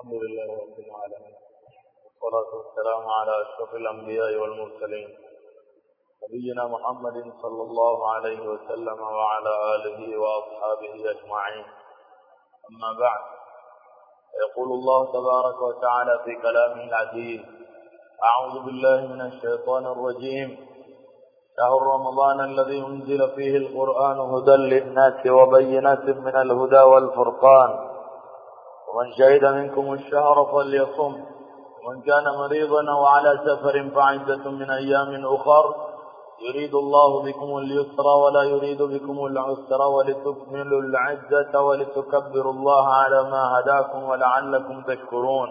الحمد لله رب العالمين. والصلاة والسلام على أشرف الأنبياء والمرسلين. نبينا محمد صلى الله عليه وسلم وعلى آله وأصحابه أجمعين. أما بعد يقول الله تبارك وتعالى في كلامه العزيز أعوذ بالله من الشيطان الرجيم. شهر رمضان الذي أنزل فيه القرآن هدى للناس وبينات من الهدى والفرقان. ومن شهد منكم الشهر فليصم. ومن كان مريضا أو على سفر فعدة من أيام أخر يريد الله بكم اليسر ولا يريد بكم العسر ولتكملوا العزة ولتكبروا الله على ما هداكم ولعلكم تشكرون.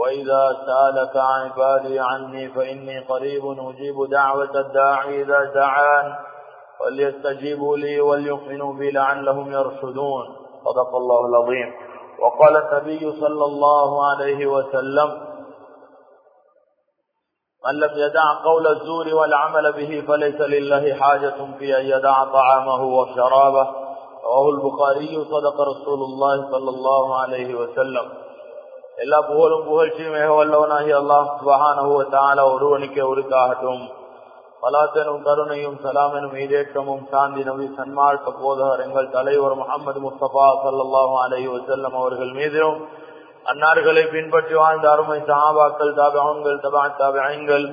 وإذا سألك عبادي عني فإني قريب أجيب دعوة الداعي إذا دعان فليستجيبوا لي وليؤمنوا بي لعلهم يرشدون. صدق الله العظيم. وقال النبي صلى الله عليه وسلم من لم يدع قول الزور والعمل به فليس لله حاجة في أن يدع طعامه وشرابه. رواه البخاري صدق رسول الله صلى الله عليه وسلم. എല്ലാ പുകഴും പുകഴ്ചയും ഏഹോവല്ലവനാഹി അള്ളാഹു സുബഹാനഹു താല ഒരുവണിക്ക് ഒരുക്കാഹട്ടും பலாத்தனும் கருணையும் சலாமெனும் ஈடேற்றமும் சாந்தி நபி சன்மார்க்க போதகர் எங்கள் தலைவர் முகமது முஸ்தபா சல்லாஹூ அலஹி வசல்லம் அவர்கள் மீதும் அன்னார்களை பின்பற்றி வாழ்ந்த அருமை சஹாபாக்கள் தாபியங்கள் தபா தாபியங்கள்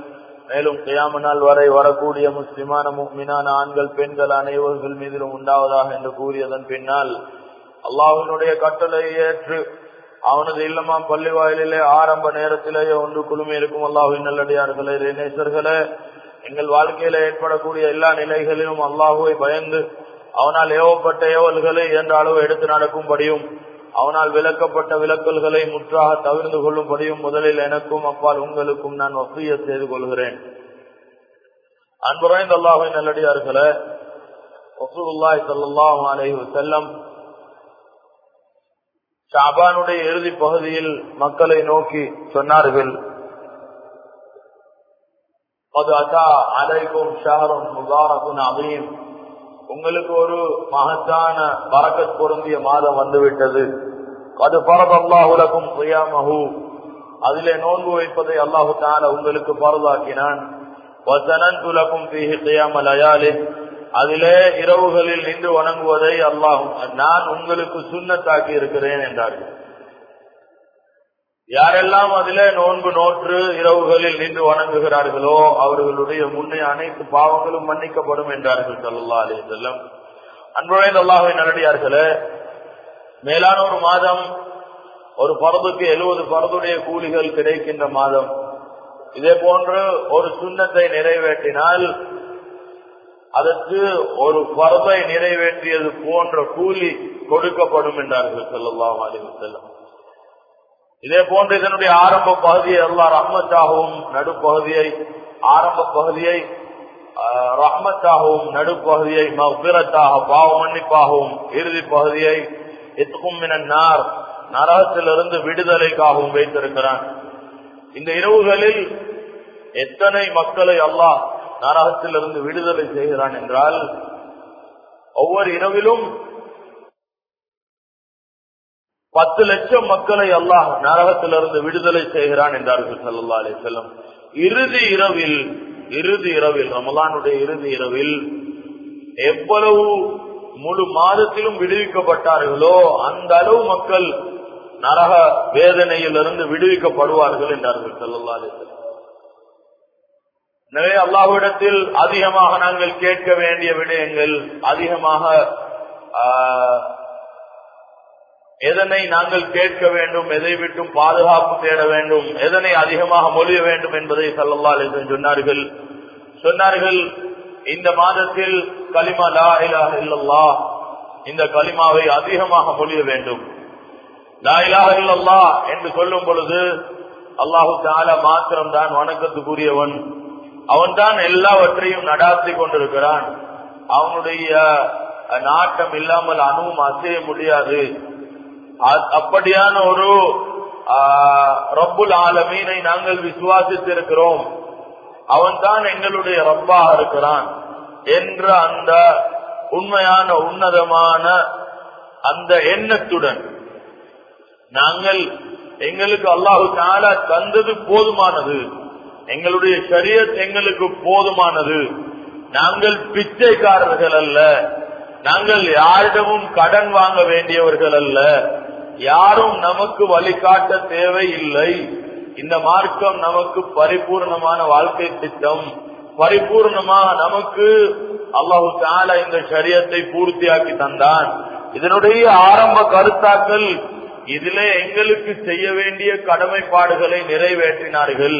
மேலும் கியாம வரை வரக்கூடிய முஸ்லிமான முக்மினான ஆண்கள் பெண்கள் அனைவர்கள் மீதிலும் உண்டாவதாக என்று கூறியதன் பின்னால் அல்லாஹினுடைய கட்டளை ஏற்று அவனது இல்லமாம் பள்ளி வாயிலே ஆரம்ப நேரத்திலேயே ஒன்று குழுமி இருக்கும். அல்லாஹின் நல்லடியார்களே நேசர்களே எங்கள் வாழ்க்கையில ஏற்படக்கூடிய எல்லா நிலைகளிலும் அல்லாஹுவை பயந்து அவனால் ஏவப்பட்ட ஏவல்களை என்ற அளவு எடுத்து நடக்கும்படியும் அவனால் விளக்கப்பட்ட விளக்கல்களை முற்றாக தவிர்ந்து கொள்ளும்படியும் முதலில் எனக்கும் அப்பால் உங்களுக்கும் நான் வசிய செய்து கொள்கிறேன். அன்புரைந்த அல்லாஹை நல்லடியார்களே வசூலுல்லாய் அலஹி செல்லம் ஷாபானுடைய இறுதி பகுதியில் மக்களை நோக்கி சொன்னார்கள் உங்களுக்கு ஒரு மகத்தான பறக்கத் பொருந்திய மாதம் வந்துவிட்டது. அது பரதல்லாஹுலகும் சுயாமகு அதிலே நோன்பு வைப்பதை அல்லாஹு தான உங்களுக்கு பரதாக்கினான். அதிலே இரவுகளில் நின்று வணங்குவதை அல்லாஹ் நான் உங்களுக்கு சுண்ணத்தாக்கி இருக்கிறேன் என்றார்கள். யாரெல்லாம் அதிலே நோன்பு நோற்று இரவுகளில் நின்று வணங்குகிறார்களோ அவர்களுடைய முன்னே அனைத்து பாவங்களும் மன்னிக்கப்படும் என்றார்கள் சல்லா அலி செல்லம் அன்புழைந்த அல்லாஹை நல்லடியார்களே மேலான ஒரு மாதம் ஒரு பரதுக்கு எழுபது பரதுடைய கூலிகள் கிடைக்கின்ற மாதம். இதே போன்று ஒரு சுண்ணத்தை நிறைவேற்றினால் அதற்கு ஒரு பரதை நிறைவேற்றியது போன்ற கூலி கொடுக்கப்படும் என்றார்கள் செல்லல்லாம் அலி செல்லம் இதே போன்று இதனுடைய ஆரம்ப பகுதியை அல்லா ரஹ்மத்தாகவும் நடுப்பகுதியை ஆரம்ப பகுதியை ரஹ்மத்தாகவும் நடுப்பகுதியை மபிரத்தாக பாவ மன்னிப்பாகவும் இறுதி பகுதியை எத்துக்கும் நார் நரகத்திலிருந்து விடுதலைக்காகவும் வைத்திருக்கிறான். இந்த இரவுகளில் எத்தனை மக்களை அல்லாஹ் நரகத்திலிருந்து விடுதலை செய்கிறான் என்றால் ஒவ்வொரு இரவிலும் பத்து லட்சம் மக்களை அல்லாஹ் நரகத்திலிருந்து விடுதலை செய்கிறான் என்றார்கள் சல்லா அலி செல்லம் இறுதி இரவில் இறுதி இரவில் ரமலானுடைய இறுதி இரவில் எவ்வளவு முழு மாதத்திலும் விடுவிக்கப்பட்டார்களோ அந்த அளவு மக்கள் நரக வேதனையிலிருந்து விடுவிக்கப்படுவார்கள் என்றார்கள் சல்லா அலி செல்லம் எனவே அல்லாஹுவிடத்தில் அதிகமாக நாங்கள் கேட்க வேண்டிய விடயங்கள் அதிகமாக எதனை நாங்கள் கேட்க வேண்டும் எதை விட்டும் பாதுகாப்பு தேட வேண்டும் எதனை அதிகமாக மொழிய வேண்டும் என்பதை சல்லல்லா சொன்னார்கள். சொன்னார்கள் இந்த மாதத்தில் கலிமா லா இலா இல்லல்லா இந்த கலிமாவை அதிகமாக மொழிய வேண்டும். லா இலா இல்லல்லா என்று சொல்லும் பொழுது அல்லாஹு தாலா மாத்திரம் தான் வணக்கத்துக்குரியவன். அவன் தான் எல்லாவற்றையும் நடாத்தி கொண்டிருக்கிறான். அவனுடைய நாட்டம் இல்லாமல் அணுவும் அசைய முடியாது. அப்படியான ஒரு ரப்புல் ஆலமீனை நாங்கள் விசுவாசித்திருக்கிறோம். அவன் தான் எங்களுடைய ரப்பாக இருக்கிறான் என்ற அந்த உண்மையான உன்னதமான அந்த எண்ணத்துடன் நாங்கள் எங்களுக்கு அல்லாஹு தாலா தந்தது போதுமானது. எங்களுடைய சரியத் எங்களுக்கு போதுமானது. நாங்கள் பிச்சைக்காரர்கள் அல்ல. நாங்கள் யாரிடமும் கடன் வாங்க வேண்டியவர்கள் அல்ல. யாரும் நமக்கு வழிகாட்ட தேவை இல்லை இந்த மார்க்கம் நமக்கு பரிபூர்ணமான வாழ்க்கை திட்டம். பரிபூர்ணமாக நமக்கு அல்லாஹு தாலா இந்த சரியத்தை பூர்த்தியாக்கி தந்தான். இதனுடைய ஆரம்ப கருத்தாக்கள் இதிலே எங்களுக்கு செய்ய வேண்டிய கடமைப்பாடுகளை நிறைவேற்றினார்கள்.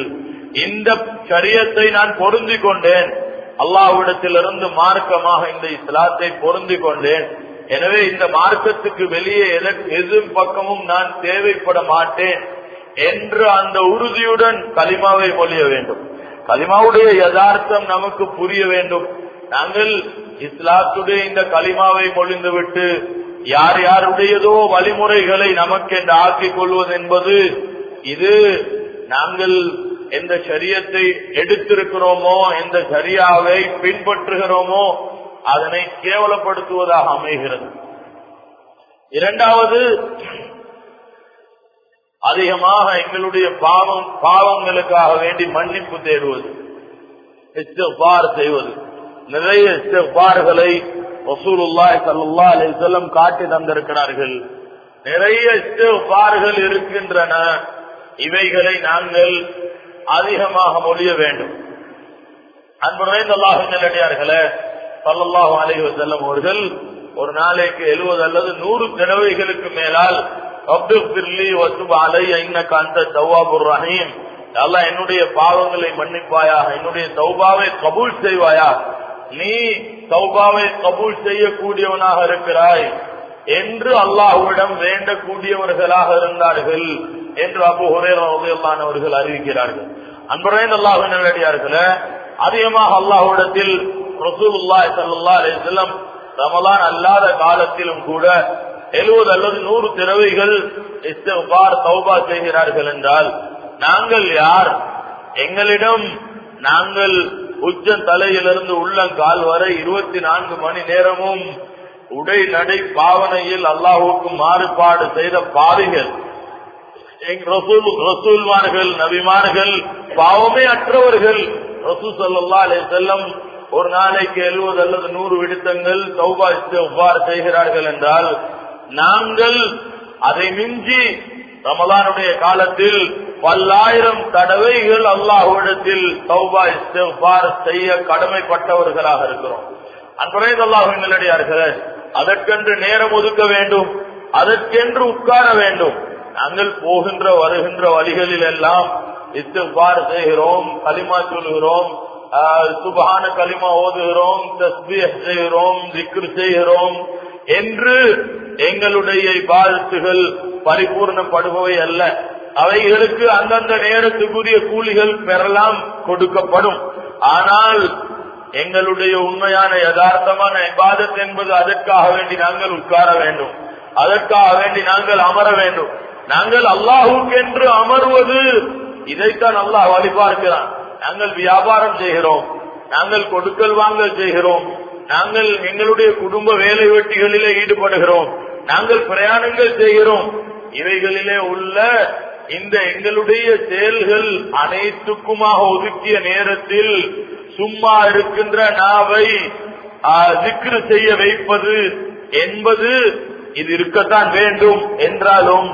இந்த சரியத்தை நான் பொருந்தி கொண்டேன். அல்லாஹ்விடத்திலிருந்து மார்க்கமாக இந்த இஸ்லாத்தை பொருந்தி கொண்டேன். எனவே இந்த மார்க்கத்துக்கு வெளியே எது பக்கமும் நான் தேவைப்பட மாட்டேன் என்று அந்த உறுதியுடன் களிமாவை மொழிய வேண்டும். களிமாவுடைய யதார்த்தம் நமக்கு புரிய வேண்டும். நாங்கள் இஸ்லாத்துடைய இந்த களிமாவை மொழிந்துவிட்டு யார் யாருடையதோ வழிமுறைகளை நமக்கு என்று ஆக்கிக் கொள்வது என்பது இது நாங்கள் எந்த சரியத்தை எடுத்திருக்கிறோமோ எந்த சரியாவை பின்பற்றுகிறோமோ அதனை கேவலப்படுத்துவதாக அமைகிறது. இரண்டாவது அதிகமாக எங்களுடைய பாவம் பாவங்களுக்காக வேண்டி மன்னிப்பு தேடுவது இஸ்திஃபார் செய்வது. நிறைய இஸ்திஃபார்களை வசூலுல்லாய் ஸல்லல்லாஹு அலி செல்லம் காட்டி தந்திருக்கிறார்கள். நிறைய இஸ்திஃபார்கள் இருக்கின்றன. இவைகளை நாங்கள் அதிகமாக மொழிய வேண்டும். அன்பு அல்லாஹ் நிலடியார்களே நல்லடியார்களே அலைஹி வஸல்லம் அவர்கள் ஒரு நாளைக்கு எழுபது அல்லது நூறு தடவைகளுக்கு மேலால் என்னுடைய பாவங்களை மன்னிப்பாயாக என்னுடைய தௌபாவை கபூல் செய்வாயா நீ தௌபாவை கபூல் செய்யக்கூடியவனாக இருக்கிறாய் என்று அல்லாஹுவிடம் வேண்டக்கூடியவர்களாக இருந்தார்கள் என்று அபு ஹுரேரானவர்கள் அறிவிக்கிறார்கள். அன்புரைந்த அல்லாஹு நல்லடியார்களே அதிகமாக அல்லாஹுடத்தில் ரசூலுல்லாய் சல்லா அலிஸ்லம் ரமலான் அல்லாத காலத்திலும் கூட எழுபது அல்லது நூறு திறவைகள் இஸ்திஃபார் தௌபா செய்கிறார்கள் என்றால் நாங்கள் யார்? எங்களிடம் நாங்கள் உச்ச தலையிலிருந்து உள்ளங்கால் வரை இருபத்தி நான்கு மணி நேரமும் உடை நடை பாவனையில் அல்லாஹுக்கு மாறுபாடு செய்த பாவிகள் ரசூல்மார்கள் நபிமார்கள் பாவமே அற்றவர்கள் ரசூ சல்லா அலே செல்லம் ஒரு நாளைக்கு எழுபது அல்லது நூறு விடுத்தங்கள் சௌபா எவ்வாறு செய்கிறார்கள் என்றால் நாங்கள் அதை மிஞ்சி ரமலானுடைய காலத்தில் பல்லாயிரம் தடவைகள் அல்லாஹுவிடத்தில் சௌபா இஸ்திஃபார் செய்ய கடமைப்பட்டவர்களாக இருக்கிறோம். அன்பரே அல்லாஹின் அதற்கென்று நேரம் ஒதுக்க வேண்டும் அதற்கென்று உட்கார வேண்டும். நாங்கள் போகின்ற வருகின்ற வழிகளில் எல்லாம் இஸ்திஃபார் செய்கிறோம் களிமா சொல்கிறோம் சுபகான களிமா ஓதுகிறோம் தஸ்பிய செய்கிறோம் திக்ரு செய்கிறோம் என்று எங்களுடைய பாதத்துகள் பரிபூர்ணப்படுபவை அல்ல. அவைகளுக்கு அந்தந்த நேரத்துக்குரிய கூலிகள் பெறலாம் கொடுக்கப்படும். ஆனால் எங்களுடைய உண்மையான யதார்த்தமான இபாதத் என்பது அதற்காக வேண்டி நாங்கள் உட்கார வேண்டும். அதற்காக வேண்டி நாங்கள் அமர வேண்டும். நாங்கள் அல்லாஹுக்கு என்று அமர்வது இதைத்தான் அல்லாஹ் வழிபார்க்கிறான். நாங்கள் வியாபாரம் செய்கிறோம். நாங்கள் கொடுக்கல் வாங்கல் செய்கிறோம். நாங்கள் எங்களுடைய குடும்ப வேலை வெட்டிகளிலே ஈடுபடுகிறோம். நாங்கள் பிரயாணங்கள் செய்கிறோம். இவைகளிலே உள்ள இந்த எங்களுடைய செயல்கள் அனைத்துக்குமாக ஒதுக்கிய நேரத்தில் சும்மா இருக்கின்ற நாவை திக்ரு செய்ய வைப்பது என்பது இது இருக்கத்தான் வேண்டும் என்றாலும்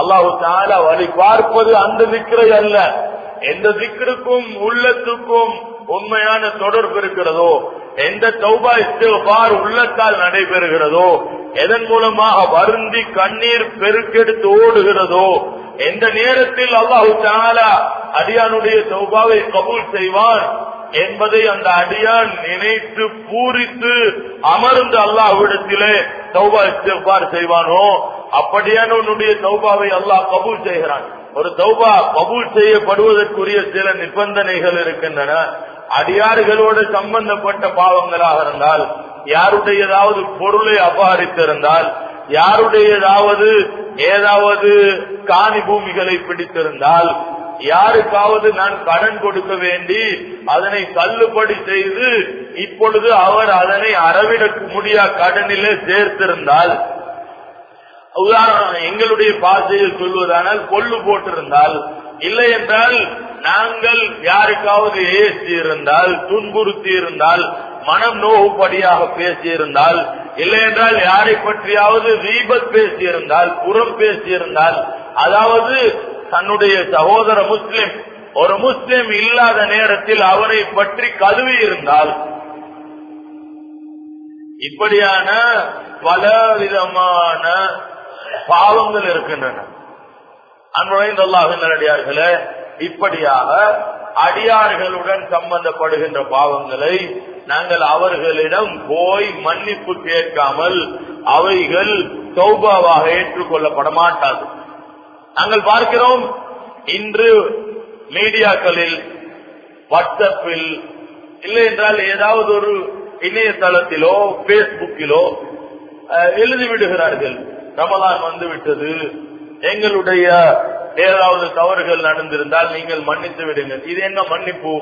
அல்லாஹு தாலா வழி பார்ப்பது அந்த திக்ரை அல்ல. எந்த திக்கிற்கும் உள்ளத்துக்கும் உண்மையான தொடர்பு இருக்கிறதோ எந்த தௌபா இஸ்திஃபார் உள்ளத்தால் நடைபெறுகிறதோ எதன் மூலமாக வருந்தி கண்ணீர் பெருக்கெடுத்து ஓடுகிறதோ எந்த நேரத்தில் அல்லாஹு தாலா அடியானுடைய தௌபாவை கபூல் செய்வான் என்பதை அந்த அடியான் நினைத்து பூரித்து அமர்ந்து அல்லாஹ்விடத்திலே தௌபா இஸ்திஃபார் செய்வானோ அப்படியான உன்னுடைய தௌபாவை அல்லாஹ் கபூல் செய்கிறான். ஒரு தௌபா கபூல் செய்யப்படுவதற்குரிய சில நிபந்தனைகள் இருக்கின்றன. அடியாறுகளோடு சம்பந்தப்பட்ட பாவங்களாக இருந்தால் யாருடைய ஏதாவது பொருளை அபகரித்திருந்தால் யாருடையதாவது ஏதாவது காணி பூமிகளை பிடித்திருந்தால் யாருக்காவது நான் கடன் கொடுக்க வேண்டி அதனை தள்ளுபடி செய்து இப்பொழுது அவர் அதனை அறவிட முடியா கடனிலே சேர்த்திருந்தால் உதாரணம் எங்களுடைய பாசையில் சொல்வதானால் கொள்ளு போட்டிருந்தால் இல்லை என்றால் நாங்கள் யாருக்காவது ஏசி இருந்தால் துன்புறுத்தி இருந்தால் மனம் நோவுபடியாக பேசியிருந்தால் இல்லை என்றால் யாரை பற்றியாவது தீபத் பேசியிருந்தால் புறம் பேசியிருந்தால் அதாவது தன்னுடைய சகோதர முஸ்லிம் ஒரு முஸ்லிம் இல்லாத நேரத்தில் அவரை பற்றி கழுவி இருந்தால் இப்படியான பல விதமான பாவங்கள் இருக்கின்றன. அன்புழைந்தல்லாஹர்களே இப்படியாக அடியார்களுடன் சம்பந்தப்படுகின்ற பாவங்களை நாங்கள் அவர்களிடம் போய் மன்னிப்பு கேட்காமல் அவைகள் சௌபாவாக ஏற்றுக்கொள்ளப்பட மாட்டாது நாங்கள் பார்க்கிறோம் இன்று மீடியாக்களில் வாட்ஸ்அப்பில் இல்லை என்றால் ஏதாவது ஒரு இணையதளத்திலோ பேஸ்புக்கிலோ எழுதி விடுகிறார்கள். ரமலான் வந்து விட்டது எங்களுடைய ஏதாவது தவறுகள் நடந்திருந்தால் நீங்கள் மன்னித்து விடுங்கள். இது என்ன மன்னிப்பு?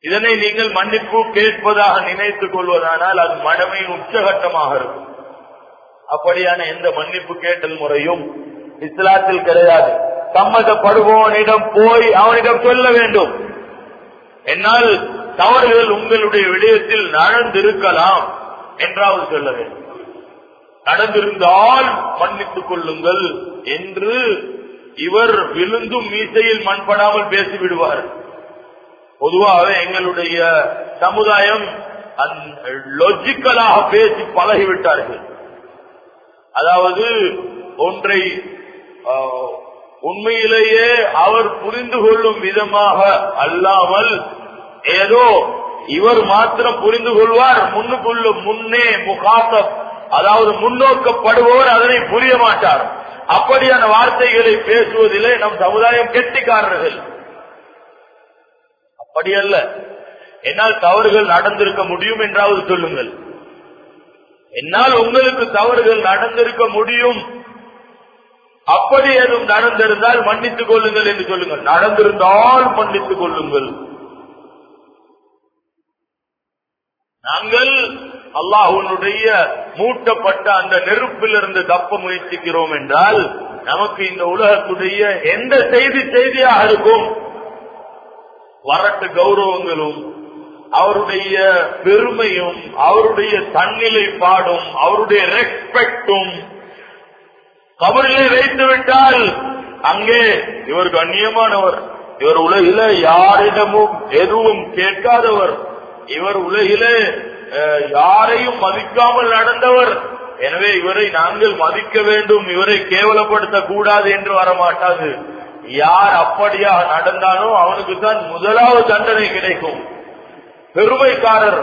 இதனை நீங்கள் மன்னிப்பு கேட்பதாக நினைத்துக் கொள்வதானால் அது மனமையின் உச்சகட்டமாக இருக்கும். அப்படியான எந்த மன்னிப்பு கேட்டல் முறையும் இஸ்லாத்தில் கிடையாது. சம்மதப்படுபவனிடம் போய் அவனிடம் சொல்ல வேண்டும். என்னால் தவறுகள் உங்களுடைய விடயத்தில் நடந்திருக்கலாம் என்றாவது சொல்ல வேண்டும். நடந்திருந்தால் மன்னித்துக் கொள்ளுங்கள் என்று இவர் விழுந்தும் மீசையில் மண்படாமல் பேசிவிடுவார். பொதுவாக எங்களுடைய சமுதாயம் லொஜிக்கலாக பேசி பழகிவிட்டார்கள். அதாவது ஒன்றை உண்மையிலேயே அவர் புரிந்து கொள்ளும் விதமாக அல்லாமல் ஏதோ இவர் மாத்திரம் புரிந்து கொள்வார். முன்னுக்குள்ள முன்னே முகாத்தம் அதாவது முன்னோக்கப்படுபவர் அதனை புரிய மாட்டார். அப்படியான வார்த்தைகளை பேசுவதிலே நம் சமுதாயம் கெட்டிக்காரர்கள். அப்படியல்ல என்னால் தவறுகள் நடந்திருக்க முடியும் என்றாவது சொல்லுங்கள். என்னால் உங்களுக்கு தவறுகள் நடந்திருக்க முடியும். அப்படி எதுவும் நடந்திருந்தால் மன்னித்துக் கொள்ளுங்கள் என்று சொல்லுங்கள். நடந்திருந்தால் மன்னித்துக் கொள்ளுங்கள். நாங்கள் அல்லாஹுனுடைய மூட்டப்பட்ட அந்த நெருப்பிலிருந்து தப்ப முயற்சிக்கிறோம் என்றால் நமக்கு இந்த உலகத்துடைய எந்த செய்தி செய்தியாக இருக்கும்? வரட்டு கௌரவங்களும் அவருடைய பெருமையும் அவருடைய தன்னிலை பாடும் அவருடைய ரெஸ்பெக்டும் கபரிலே வைத்து விட்டால் அங்கே இவர் கண்ணியமானவர் இவர் உலகில யாரிடமும் எதுவும் கேட்காதவர் இவர் உலகிலே யாரையும் மதிக்காமல் நடந்தவர். எனவே இவரை நாங்கள் மதிக்க வேண்டும். இவரை கேவலப்படுத்த கூடாது என்று வரமாட்டாது யார் அப்படியாக நடந்தானோ அவனுக்கு தான் முதலாவது தண்டனை கிடைக்கும். பெருமைக்காரர்.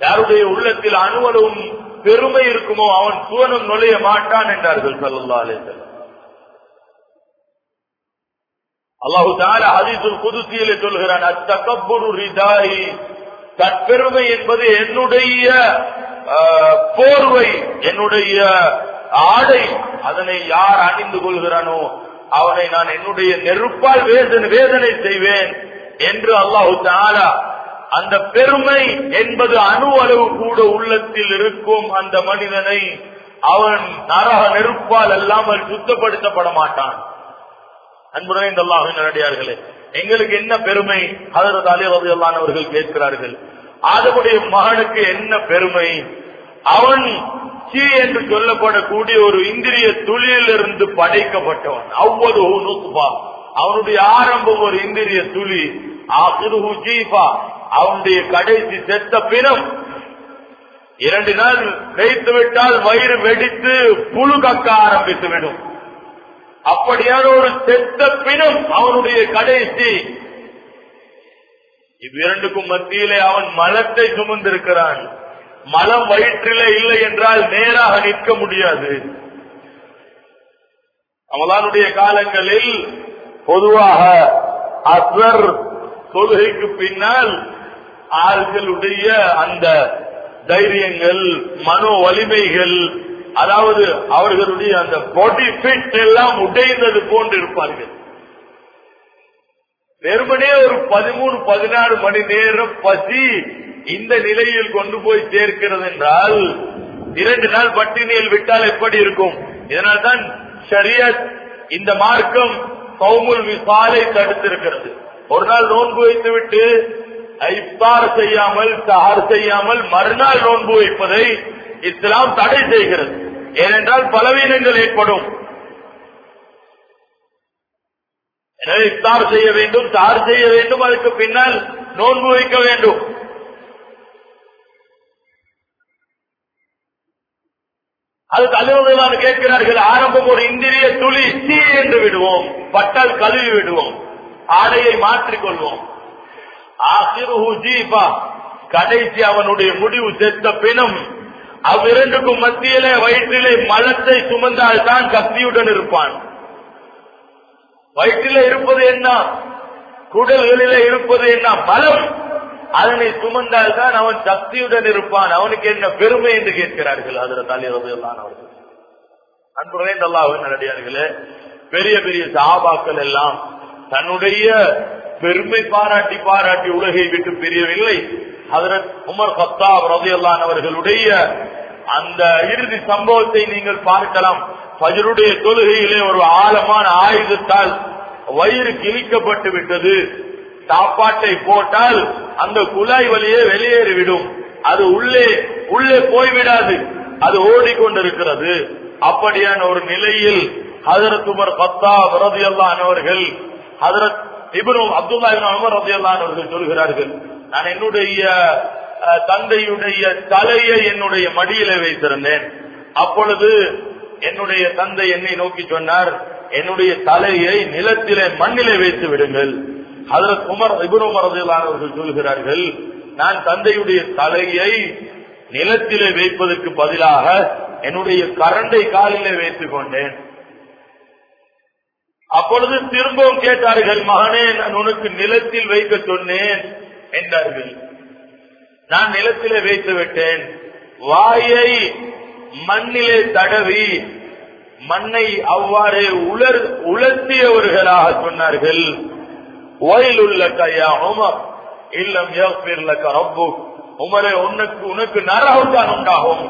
யாருடைய உள்ளத்தில் அணுவலும் பெருமை இருக்குமோ அவன் சுவனம் நுழைய மாட்டான் என்றார்கள் சல்லா அலேசல் அல்லாஹு தாலா ஹதீசுல் குதுசியிலே சொல்கிறான் அத்தகப்புரு ரிதாயி தற்பெருமை என்பது என்னுடைய போர்வை என்னுடைய ஆடை. அதனை யார் அணிந்து கொள்கிறானோ அவனை நான் என்னுடைய நெருப்பால் வேதனை வேதனை செய்வேன் என்று அல்லாஹு தாலா அந்த பெருமை என்பது அணு அளவு கூட உள்ளத்தில் இருக்கும் அந்த மனிதனை அவன் நரக நெருப்பால் அல்லாமல் சுத்தப்படுத்தப்பட மாட்டான். அன்புடன் இந்த அல்லாஹின் நடிகார்களே எங்களுக்கு என்ன பெருமை? அதற்கு அலி ரபியல்லான் அவர்கள் கேட்கிறார்கள் அதனுடைய மகனுக்கு என்ன பெருமை? அவன் சி என்று சொல்லப்படக்கூடிய ஒரு இந்திரிய துளியிலிருந்து படைக்கப்பட்டவன். அவ்வளவு நுசுபா அவனுடைய ஆரம்பம் ஒரு இந்திரிய துளி. ஆசிருஹு அவனுடைய கடைசி செத்த பிணம். இரண்டு நாள் வைத்து விட்டால் வயிறு வெடித்து புழு கக்க ஆரம்பித்து விடும் அப்படியான ஒரு செத்த பிணம் அவனுடைய கடைசி. இவ்விரண்டுக்கும் மத்தியிலே அவன் மலத்தை சுமந்திருக்கிறான். மலம் வயிற்றிலே இல்லை என்றால் நேராக நிற்க முடியாது. அவளானுடைய காலங்களில் பொதுவாக அஸ்வர் தொழுகைக்கு பின்னால் ஆள்களுடைய அந்த தைரியங்கள் மனோ வலிமைகள் அதாவது அவர்களுடைய அந்த பாடி ஃபிட் எல்லாம் உடைந்தது போன்று இருப்பார்கள். வெறுமனே ஒரு பதிமூணு பதினாறு மணி நேரம் பசி இந்த நிலையில் கொண்டு போய் சேர்க்கிறது என்றால் இரண்டு நாள் பட்டினியில் விட்டால் எப்படி இருக்கும்? இதனால்தான் ஷரியத் இந்த மார்க்கம் சௌமுல் விசாலை தடுத்திருக்கிறது. ஒரு நாள் நோன்பு வைத்து விட்டு இஃப்தார் செய்யாமல் தார் செய்யாமல் மறுநாள் நோன்பு வைப்பதை இஸ்லாம் தடை செய்கிறது. ஏனென்றால் பலவீனங்கள் ஏற்படும். எனவே இஃப்தார் செய்ய வேண்டும் தார் செய்ய வேண்டும் அதுக்கு பின்னால் நோன்பு வைக்க வேண்டும். அது தலைவர்களால் கேட்கிறார்கள் ஆரம்பம் ஒரு இந்திரிய துளி தீ என்று விடுவோம் பட்டால் கழுவி விடுவோம் ஆடையை மாற்றிக்கொள்வோம் கொள்வோம். கடைசி அவனுடைய முடிவு செத்த பிணம் அவ்விரண்டுக்கும் மத்தியிலே வயிற்றிலே மலத்தை சுமந்தால் தான் கத்தியுடன் இருப்பான். வயிற்றிலே இருப்பது என்ன? குடல்களிலே இருப்பது என்ன? மலம் அதனை சுமந்தால் தான் அவன் சக்தியுடன் இருப்பான். அவனுக்கு என்ன பெருமை என்று கேட்கிறார்கள். அதில் தலைவர் எல்லாம் அவர்கள் அன்புறே நல்லாவும் நடடியார்களே பெரிய பெரிய சாபாக்கள் எல்லாம் தன்னுடைய பெருமை பாராட்டி பாராட்டி உலகை விட்டு பிரியவில்லை. ஹதரத் உமர் சத்தாப் ரதையல்லான் அவர்களுடைய அந்த இறுதி சம்பவத்தை நீங்கள் பார்க்கலாம். பஜருடைய தொழுகையிலே ஒரு ஆழமான ஆயுதத்தால் வயிறு கிழிக்கப்பட்டு விட்டது. சாப்பாட்டை போட்டால் அந்த குழாய் வழியே வெளியேறிவிடும். அது உள்ளே உள்ளே போய்விடாது. அது ஓடிக்கொண்டிருக்கிறது. அப்படியான ஒரு நிலையில் ஹதரத் உமர் பத்தா ரதியல்லான் அவர்கள் ஹதரத் இபனும் அப்துல்லா உமர் ரதியல்லான் அவர்கள் சொல்கிறார்கள் நான் என்னுடைய தந்தையுடைய தலையை என்னுடைய மடியில வைத்திருந்தேன். அப்பொழுது என்னுடைய தந்தை என்னை நோக்கி சொன்னார் என்னுடைய தலையை நிலத்திலே மண்ணிலே வைத்து விடுங்கள். அதில் குமர் இபுரமரதிலானவர்கள் சொல்கிறார்கள் நான் தந்தையுடைய தலையை நிலத்திலே வைப்பதற்கு பதிலாக என்னுடைய கரண்டை காலிலே வைத்துக் கொண்டேன். அப்பொழுது திரும்பவும் கேட்டார்கள் மகனே நான் உனக்கு நிலத்தில் வைக்க சொன்னேன். என்றார்கள். நான் நிலத்திலே வைத்து விட்டேன் வாயை மண்ணிலே தடவி மண்ணை அவ்வாறே உலர் உலர்த்தியவர்களாக சொன்னார்கள். வயலுள்ள கையா உமர் இல்லம் ரப்பு உமரே உனக்கு உனக்கு நரகம் தான் உண்டாகும்.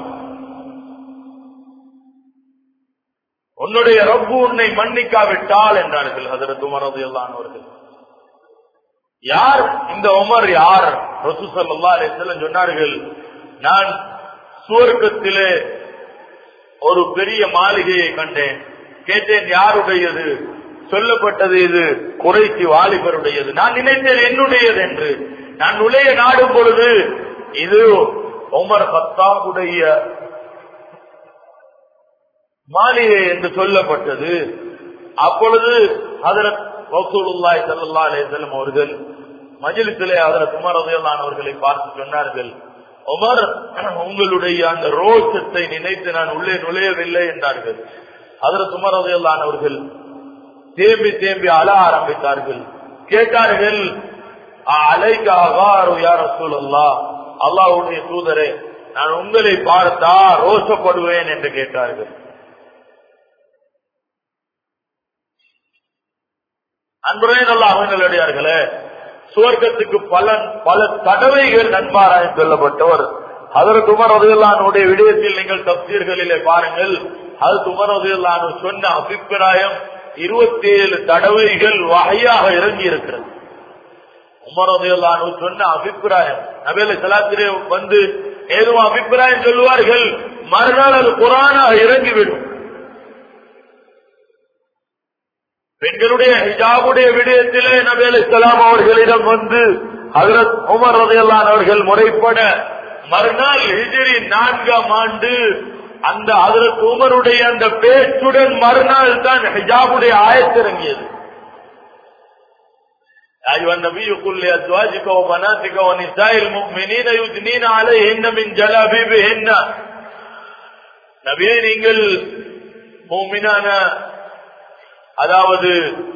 உன்னுடைய ரப்பு உன்னை மன்னிக்காவிட்டால் என்றார்கள் அதற்கு உமர் எல்லாம் அவர்கள். யார்? இந்த உமர் யார்? ரசூ ஸல்லல்லாஹு சொன்னார்கள் நான் சுவர்க்கத்திலே ஒரு பெரிய மாளிகையை கண்டேன். கேட்டேன் யாருடையது? சொல்லப்பட்டது இது குறைச்சி வாலிபருடையது. நான் நினைத்தேன் என்னுடையது என்று. நான் நுழைய நாடும் பொழுது இது உமர் பத்தாவுடைய மாளிகை என்று சொல்லப்பட்டது. அப்பொழுது ஹதரத் ரசூலுல்லாஹி ஸல்லல்லாஹு அலைஹி அவர்கள் மஜ்லிஸிலே அதில் உமர் அவர்களை பார்த்து சொன்னார்கள் உமர் உங்களுடைய அந்த ரோஷத்தை நினைத்து நான் உள்ளே நுழையவில்லை என்றார்கள். அதில் உமர் அவர்கள் தேம்பி தேம்பி அழ ஆரம்பித்தார்கள். கேட்டார்கள் அலைக்காக யார சூழல்லா அல்லாவுடைய தூதரே நான் உங்களை பார்த்தா ரோஷப்படுவேன் என்று கேட்டார்கள். அன்புரே நல்ல அவங்களுடையார்களே சுவர்க்கத்துக்கு பல பல தடவைகள் நண்பாராய் சொல்லப்பட்டவர். அதற்கு உமர் உதயலானுடைய விடயத்தில் நீங்கள் தப்சீர்களிலே பாருங்கள். அதற்கு உமர் உதயலானு சொன்ன அபிப்பிராயம் இருபத்தி ஏழு தடவைகள் வகையாக இறங்கி இருக்கிறது உமர் உதயலானு சொன்ன அபிப்பிராயம் நபேல சலாத்திரே வந்து ஏதோ அபிப்பிராயம் சொல்லுவார்கள்? மறுநாள் அது குரானாக இறங்கிவிடும். பெண்களுடைய ஹிஜாபுடைய விடயத்திலே நபி அலிஸ்லாம் அவர்களிடம் வந்து ஹசரத் உமர் ரதையல்லான் அவர்கள் முறைப்பட மறுநாள் ஹிஜரி நான்காம் ஆண்டு அந்த ஹசரத் உமருடைய அந்த பேச்சுடன் மறுநாள் தான் ஹிஜாபுடைய ஆயத்திறங்கியது أيها النبي قل لأزواجك وبناتك ونساء المؤمنين يدنين عليهن من جلابيبهن நபியே நீங்கள் மூமினான அதாவது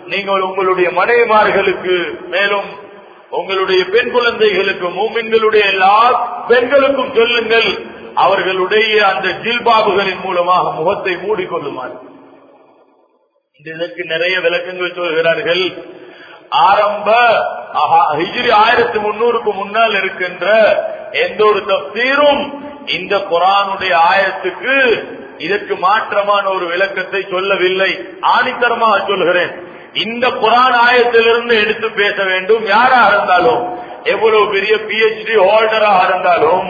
நீங்கள் உங்களுடைய மனைவிமார்களுக்கு மேலும் உங்களுடைய பெண் குழந்தைகளுக்கு மூமின்களுடைய எல்லா பெண்களுக்கும் சொல்லுங்கள் அவர்களுடைய அந்த ஜில்பாபுகளின் மூலமாக முகத்தை மூடிக்கொள்ளுமாறு. இதற்கு நிறைய விளக்கங்கள் சொல்கிறார்கள். ஆரம்ப ஹிஜிரி ஆயிரத்தி முன்னூறுக்கு முன்னால் இருக்கின்ற எந்த ஒரு தப்தீரும் இந்த குரானுடைய ஆயத்துக்கு இதற்கு மாற்றமான ஒரு விளக்கத்தை சொல்லவில்லை. ஆணித்தரமாக சொல்கிறேன். இந்த குரான் ஆயத்திலிருந்து எடுத்து பேச வேண்டும். யாராக இருந்தாலும் எவ்வளவு பெரிய பிஹெச்டி ஹோல்டராக இருந்தாலும்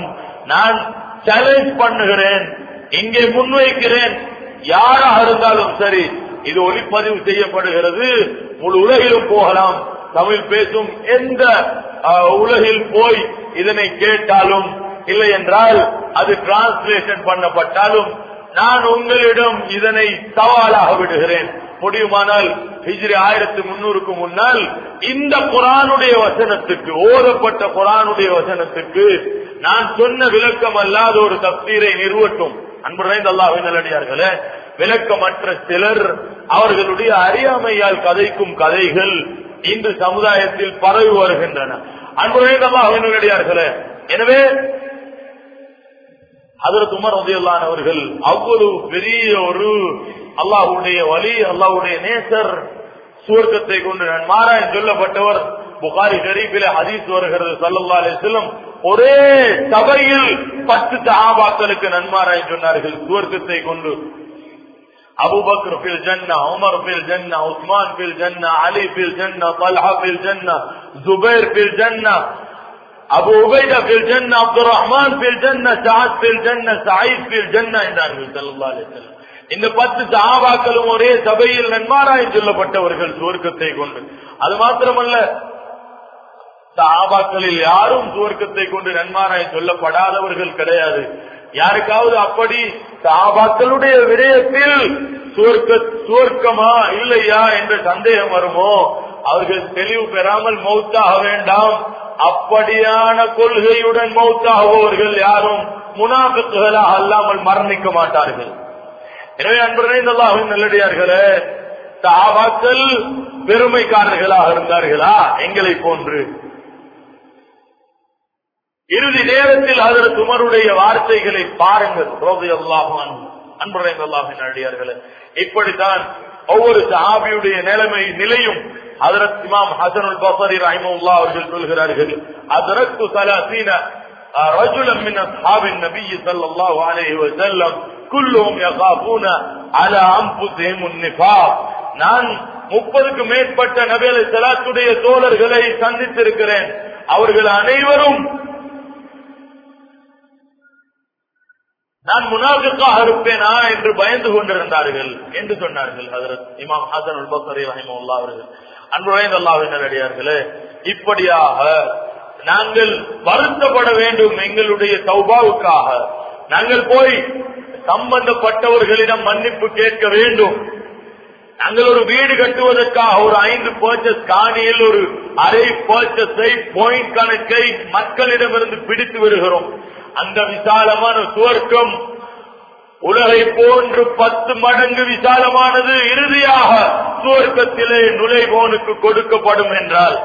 நான் சேலஞ்ச் பண்ணுகிறேன். இங்கே முன்வைக்கிறேன். யாராக இருந்தாலும் சரி இது ஒளிப்பதிவு செய்யப்படுகிறது. முழு உலகிலும் போகலாம். தமிழ் பேசும் எந்த உலகில் போய் இதனை கேட்டாலும் இல்லை என்றால் அது டிரான்ஸ்லேஷன் பண்ணப்பட்டாலும் நான் உங்களிடம் இதனை சவாலாக விடுகிறேன். முடியுமானால் ஹிஜ்ரி ஆயிரத்தி முன்னூறுக்கு முன்னால் இந்த குரானுடைய வசனத்துக்கு ஓதப்பட்ட குரானுடைய வசனத்துக்கு நான் சொன்ன விளக்கம் அல்லாத ஒரு தப்தீரை நிறுவட்டும். அன்புரைந்த அல்லாஹ் நல்லடியார்களே விளக்கமற்ற சிலர் அவர்களுடைய அறியாமையால் கதைக்கும் கதைகள் இன்று சமுதாயத்தில் பரவி வருகின்றன. அன்புரைந்த அல்லாஹ் நல்லடியார்களே எனவே அதற்கு உமர் உதயலான் அவர்கள் அவ்வளவு பெரிய ஒரு அல்லாஹுடைய வழி அல்லாஹுடைய நேசர் சுவர்க்கத்தை கொண்டு நன்மாரா சொல்லப்பட்டவர் புகாரி ஷரீஃபில ஹதீஸ் வருகிறது சல்லா அலிஸ்லம் ஒரே சபையில் பத்து சகாபாக்களுக்கு நன்மாராய் சொன்னார்கள் சுவர்க்கத்தை கொண்டு. அபுபக்ர் பில் ஜன்னா உமர் பில் ஜன்னா உஸ்மான் பில் ஜன்னா அலி பில் பில் ஜன்னா அபு உபைதா பில் ஜன்ன அப்துல் ரஹ்மான் பில் ஜன்ன சாத் பில் ஜன்ன சாயித் பில் ஜன்ன என்றார்கள் இந்த பத்து சஹாபாக்களும் ஒரே சபையில் நன்மாராய் சொல்லப்பட்டவர்கள் சுவர்க்கத்தை கொண்டு. அது மாத்திரமல்ல சஹாபாக்களில் யாரும் சுவர்க்கத்தை கொண்டு நன்மாராய் சொல்லப்படாதவர்கள் கிடையாது. யாருக்காவது அப்படி சாபாக்களுடைய விடயத்தில் சுவர்க்க சுவர்க்கமா இல்லையா என்ற சந்தேகம் வருமோ? அவர்கள் தெளிவு பெறாமல் மௌத்தாக வேண்டாம். அப்படியான கொள்கையுடன் மௌத்தாகுபவர்கள் யாரும் முனாஃபிக்குகளாக அல்லாமல் மரணிக்க மாட்டார்கள். எனவே அன்புரைந்தல்லாஹின் நல்லடியார்களே தாபாக்கள் பெருமைக்காரர்களாக இருந்தார்களா? எங்களை போன்று. இறுதி நேரத்தில் அதற்கு துமருடைய வார்த்தைகளை பாருங்கள். ரோதை அல்லாஹான் நல்லடியார்களே இப்படித்தான் ஒவ்வொரு சாபியுடைய நிலைமை நிலையும். ஹதரத் இமாம் ஹசனுல் பசரி ரஹிமுல்லா அவர்கள் சொல்கிறார்கள் அதரத்து சலாசீன رجلا من اصحاب النبي صلى الله عليه وسلم كلهم يخافون على انفسهم النفاق நான் முப்பதுக்கு மேற்பட்ட நபிகளை சலாத்துடைய தோழர்களை சந்தித்திருக்கிறேன் அவர்கள் அனைவரும் நான் முனாஃபிக்காக இருப்பேனா என்று பயந்து கொண்டிருந்தார்கள் என்று சொன்னார்கள் ஹதரத் இமாம் ஹசன் உல் பசரி ரஹிமுல்லா அவர்கள் அன்புழைந்த இப்படியாக நாங்கள் வருத்தப்பட வேண்டும் எங்களுடைய சௌபாவுக்காக நாங்கள் போய் சம்பந்தப்பட்டவர்களிடம் மன்னிப்பு கேட்க வேண்டும். நாங்கள் ஒரு வீடு கட்டுவதற்காக ஒரு ஐந்து பர்ச்சஸ் காணியில் ஒரு அரை பர்ச்சஸை பாயிண்ட் கணக்கை மக்களிடமிருந்து பிடித்து வருகிறோம். அந்த விசாலமான சுவர்க்கம் உலகை போன்று பத்து மடங்கு விசாலமானது இறுதியாக சுவர்க்கத்திலே நுழைவோனுக்கு கொடுக்கப்படும் என்றால்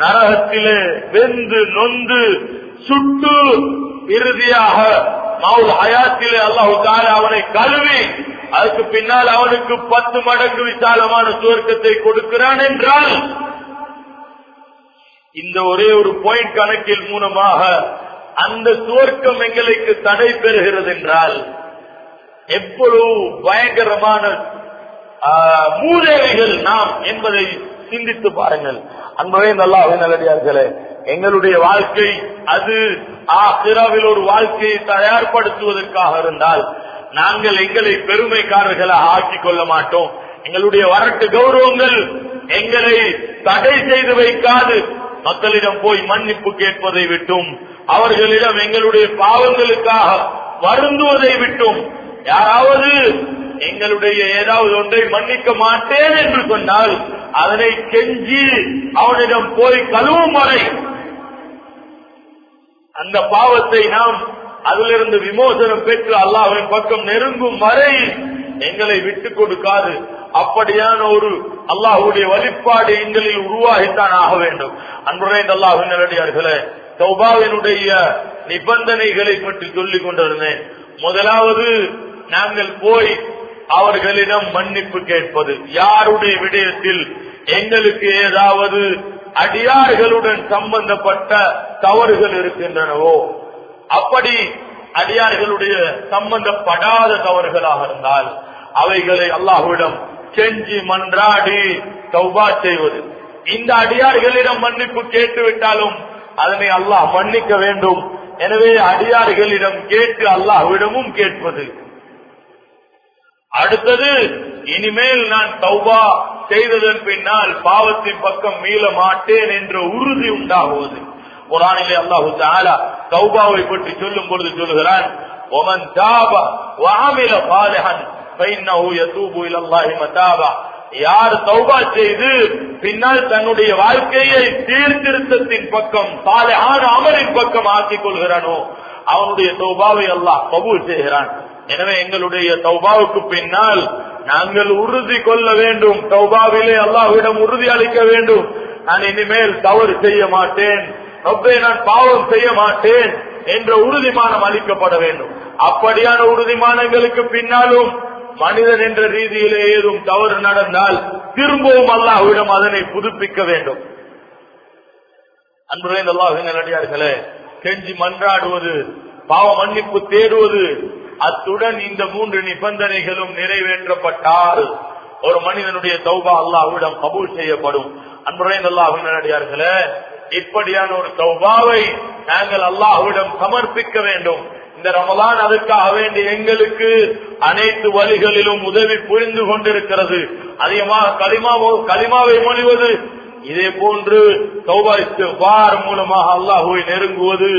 நரகத்திலே வெந்து நொந்து சுட்டு இறுதியாக மவுல் ஹயாத்திலே அல்லாஹு தாலா அவனை கழுவி அதுக்கு பின்னால் அவனுக்கு பத்து மடங்கு விசாலமான சுவர்க்கத்தை கொடுக்கிறான் என்றால் இந்த ஒரே ஒரு பாயிண்ட் கணக்கில் மூலமாக அந்த சுவர்க்கம் எங்களுக்கு தடை பெறுகிறது என்றால் எவ்வளவு பயங்கரமான மூதேவிகள் நாம் என்பதை சிந்தித்து பாருங்கள். அன்பவே நல்லா நல்லடியார்களே எங்களுடைய வாழ்க்கை அது ஆசிராவில் ஒரு வாழ்க்கையை தயார்படுத்துவதற்காக இருந்தால் நாங்கள் எங்களை பெருமைக்காரர்களாக ஆக்கிக் கொள்ள மாட்டோம். எங்களுடைய வரட்டு கௌரவங்கள் எங்களை தடை செய்து வைக்காது. மக்களிடம் போய் மன்னிப்பு கேட்பதை விட்டும் அவர்களிடம் எங்களுடைய பாவங்களுக்காக வருந்துவதை விட்டும் யாராவது எங்களுடைய ஏதாவது ஒன்றை மன்னிக்க மாட்டேன் என்று சொன்னால் அதனை கெஞ்சி அவனிடம் போய் கழுவும் வரை. அந்த பாவத்தை நாம் அதிலிருந்து விமோசனம் பெற்று அல்லாஹின் பக்கம் நெருங்கும் வரை எங்களை விட்டுக் கொடுக்காது. அப்படியான ஒரு அல்லாஹுடைய வழிபாடு எங்களில் உருவாகித்தான் ஆக வேண்டும். அன்புடன் அல்லாஹின் நல்லடியார்களே சௌபாவினுடைய நிபந்தனைகளை பற்றி சொல்லிக் கொண்டிருந்தேன். முதலாவது நாங்கள் போய் அவர்களிடம் மன்னிப்பு கேட்பது யாருடைய விடயத்தில் எங்களுக்கு ஏதாவது அடியார்களுடன் சம்பந்தப்பட்ட தவறுகள் இருக்கின்றனவோ அப்படி அடியார்களுடைய சம்பந்தப்படாத தவறுகளாக இருந்தால் அவைகளை அல்லாஹ்விடம் செஞ்சு மன்றாடி சௌபா செய்வது. இந்த அடியார்களிடம் மன்னிப்பு கேட்டுவிட்டாலும் அதனை அல்லாஹ் மன்னிக்க வேண்டும். எனவே அடியார்களிடம் கேட்டு அல்லாஹ்விடமும் கேட்பது அடுத்தது இனிமேல் நான் தௌபா செய்ததன் பின்னால் பாவத்தின் பக்கம் மீள மாட்டேன் என்ற உறுதி உண்டாகுவது. குரானிலே அல்லாஹு தாலா தௌபாவை பற்றி சொல்லும் பொழுது சொல்கிறான் ஒமன் தாபா வாமில பாலகன் யார் தௌபா செய்து பின்னால் தன்னுடைய வாழ்க்கையை சீர்திருத்தத்தின் பக்கம் சாலையான அமரின் பக்கம் ஆக்கிக் கொள்கிறானோ அவனுடைய தௌபாவை அல்லாஹ் கபூல் செய்கிறான். எனவே எங்களுடைய தௌபாவுக்கு பின்னால் நாங்கள் உறுதி கொள்ள வேண்டும். தௌபாவிலே அல்லாஹ்விடம் உறுதி அளிக்க வேண்டும். நான் இனிமேல் தவறு செய்ய மாட்டேன். ரப்பே நான் பாவம் செய்ய மாட்டேன் என்ற உறுதிமானம் அளிக்கப்பட வேண்டும். அப்படியான உறுதிமானங்களுக்கு பின்னாலும் மனிதன் என்ற ரீதியிலே ஏதும் தவறு நடந்தால் திரும்பவும் அல்லாஹ்விடம் அதனை புதுப்பிக்க வேண்டும். அன்புரை அல்லாஹின் நடிகார்களே கெஞ்சி மன்றாடுவது பாவ மன்னிப்பு தேடுவது அத்துடன் இந்த மூன்று நிபந்தனைகளும் நிறைவேற்றப்பட்டால் ஒரு மனிதனுடைய தௌபா அல்லாஹ்விடம் கபூல் செய்யப்படும். அன்புரை அல்லாஹின் இப்படியான ஒரு தௌபாவை நாங்கள் அல்லாஹ்விடம் சமர்ப்பிக்க வேண்டும். இந்த ரமலான் அதுக்காக வேண்டி எங்களுக்கு அனைத்து வழிகளிலும் உதவி புரிந்து கொண்டிருக்கிறது. அதிகமாக களிமா களிமாவை மொழிவது இதே போன்று சௌபார் மூலமாக அல்லாஹுவை நெருங்குவது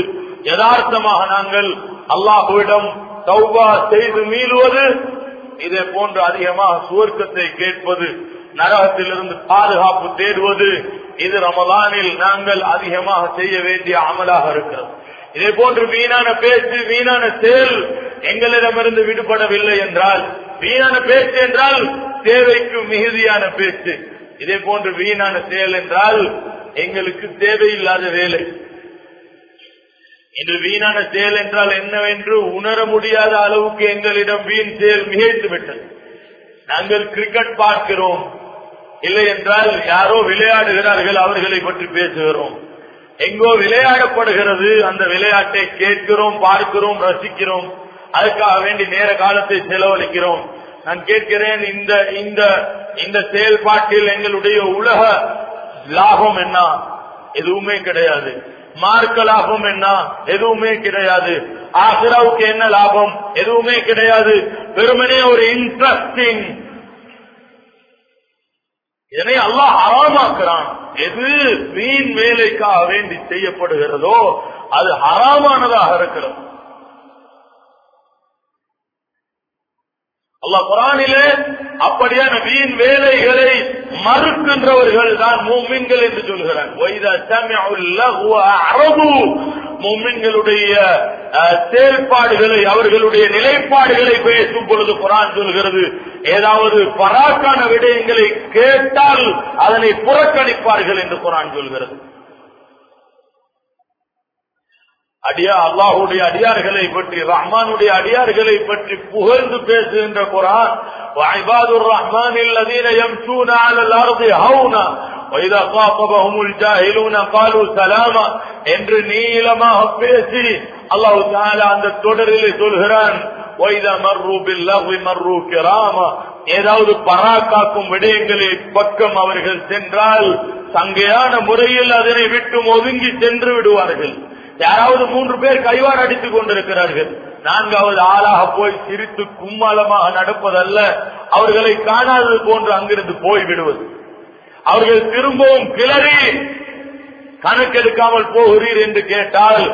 யதார்த்தமாக நாங்கள் அல்லாஹுவிடம் சௌபா செய்து மீளுவது இதே போன்று அதிகமாக சுவர்க்கத்தை கேட்பது நரகத்திலிருந்து பாதுகாப்பு தேடுவது இது ரமதானில் நாங்கள் அதிகமாக செய்ய வேண்டிய அமலாக இருக்கிறது. இதே போன்று வீணான பேச்சு வீணான செயல் எங்களிடமிருந்து விடுபடவில்லை என்றால் வீணான பேச்சு என்றால் தேவைக்கு மிகுதியான பேச்சு. இதே போன்று வீணான செயல் என்றால் எங்களுக்கு தேவையில்லாத வேலை. இன்று வீணான செயல் என்றால் என்னவென்று உணர முடியாத அளவுக்கு எங்களிடம் வீண் செயல் மிகைத்து விட்டது. நாங்கள் கிரிக்கெட் பார்க்கிறோம். இல்லை என்றால் யாரோ விளையாடுகிறார்கள் அவர்களை பற்றி பேசுகிறோம். எங்கோ விளையாடப்படுகிறது அந்த விளையாட்டை கேட்கிறோம் பார்க்கிறோம் ரசிக்கிறோம். அதுக்காக வேண்டி நேர காலத்தை செலவழிக்கிறோம். நான் கேட்கிறேன் இந்த இந்த இந்த செயல்பாட்டில் எங்களுடைய உலக லாபம் என்ன? எதுவுமே கிடையாது. மார்க்க லாபம் என்ன? எதுவுமே கிடையாது. ஆசிராவுக்கு என்ன லாபம்? எதுவுமே கிடையாது. வெறுமனே ஒரு இன்ட்ரெஸ்டிங் இதனை அல்லாஹ் ஹராமாக்குறான். எது வீண் வேலைக்காக வேண்டி செய்யப்படுகிறதோ அது ஹராமானதாக இருக்கிறது. அல்லா குரானிலே அப்படியான வீண் வேலைகளை மறுக்கின்றவர்கள் தான் மூமின்கள் என்று சொல்கிறார். மூமின்களுடைய செயல்பாடுகளை அவர்களுடைய நிலைப்பாடுகளை பேசும் பொழுது குரான் சொல்கிறது. ஏதாவது பராக்கான விடயங்களை கேட்டால் அதனை புறக்கணிப்பார்கள் என்று குரான் சொல்கிறது. அடியா அல்லாஹுடைய அடியார்களை பற்றி ரஹ்மானுடைய அடியார்களை பற்றி புகழ்ந்து பேசுகின்ற குரான் وعباد الرحمن الذين يمشون على الارض هونا واذا خاطبهم الجاهلون قالوا سلاما என்று நீளமாக பேசி அல்லாஹ் تعالى அந்த தொடரிலே சொல்கிறான் وإذا مروا باللغو مروا كراما ஏதாவது பராக்காக்கும் விடயங்களை பக்கம் அவர்கள் சென்றால் சங்கையான முறையில் அதனை விட்டு ஒதுங்கி சென்று விடுவார்கள் யாராவது மூன்று பேர் கைவாறு அடித்துக் கொண்டிருக்கிறார்கள். நான்காவது ஆளாக போய் சிரித்து கும்மாளமாக நடப்பதல்ல. அவர்களை காணாதது போன்று அங்கிருந்து போய் விடுவது அவர்கள் திரும்பவும் கிளறி கணக்கெடுக்காமல் போகிறீர் என்று கேட்டால்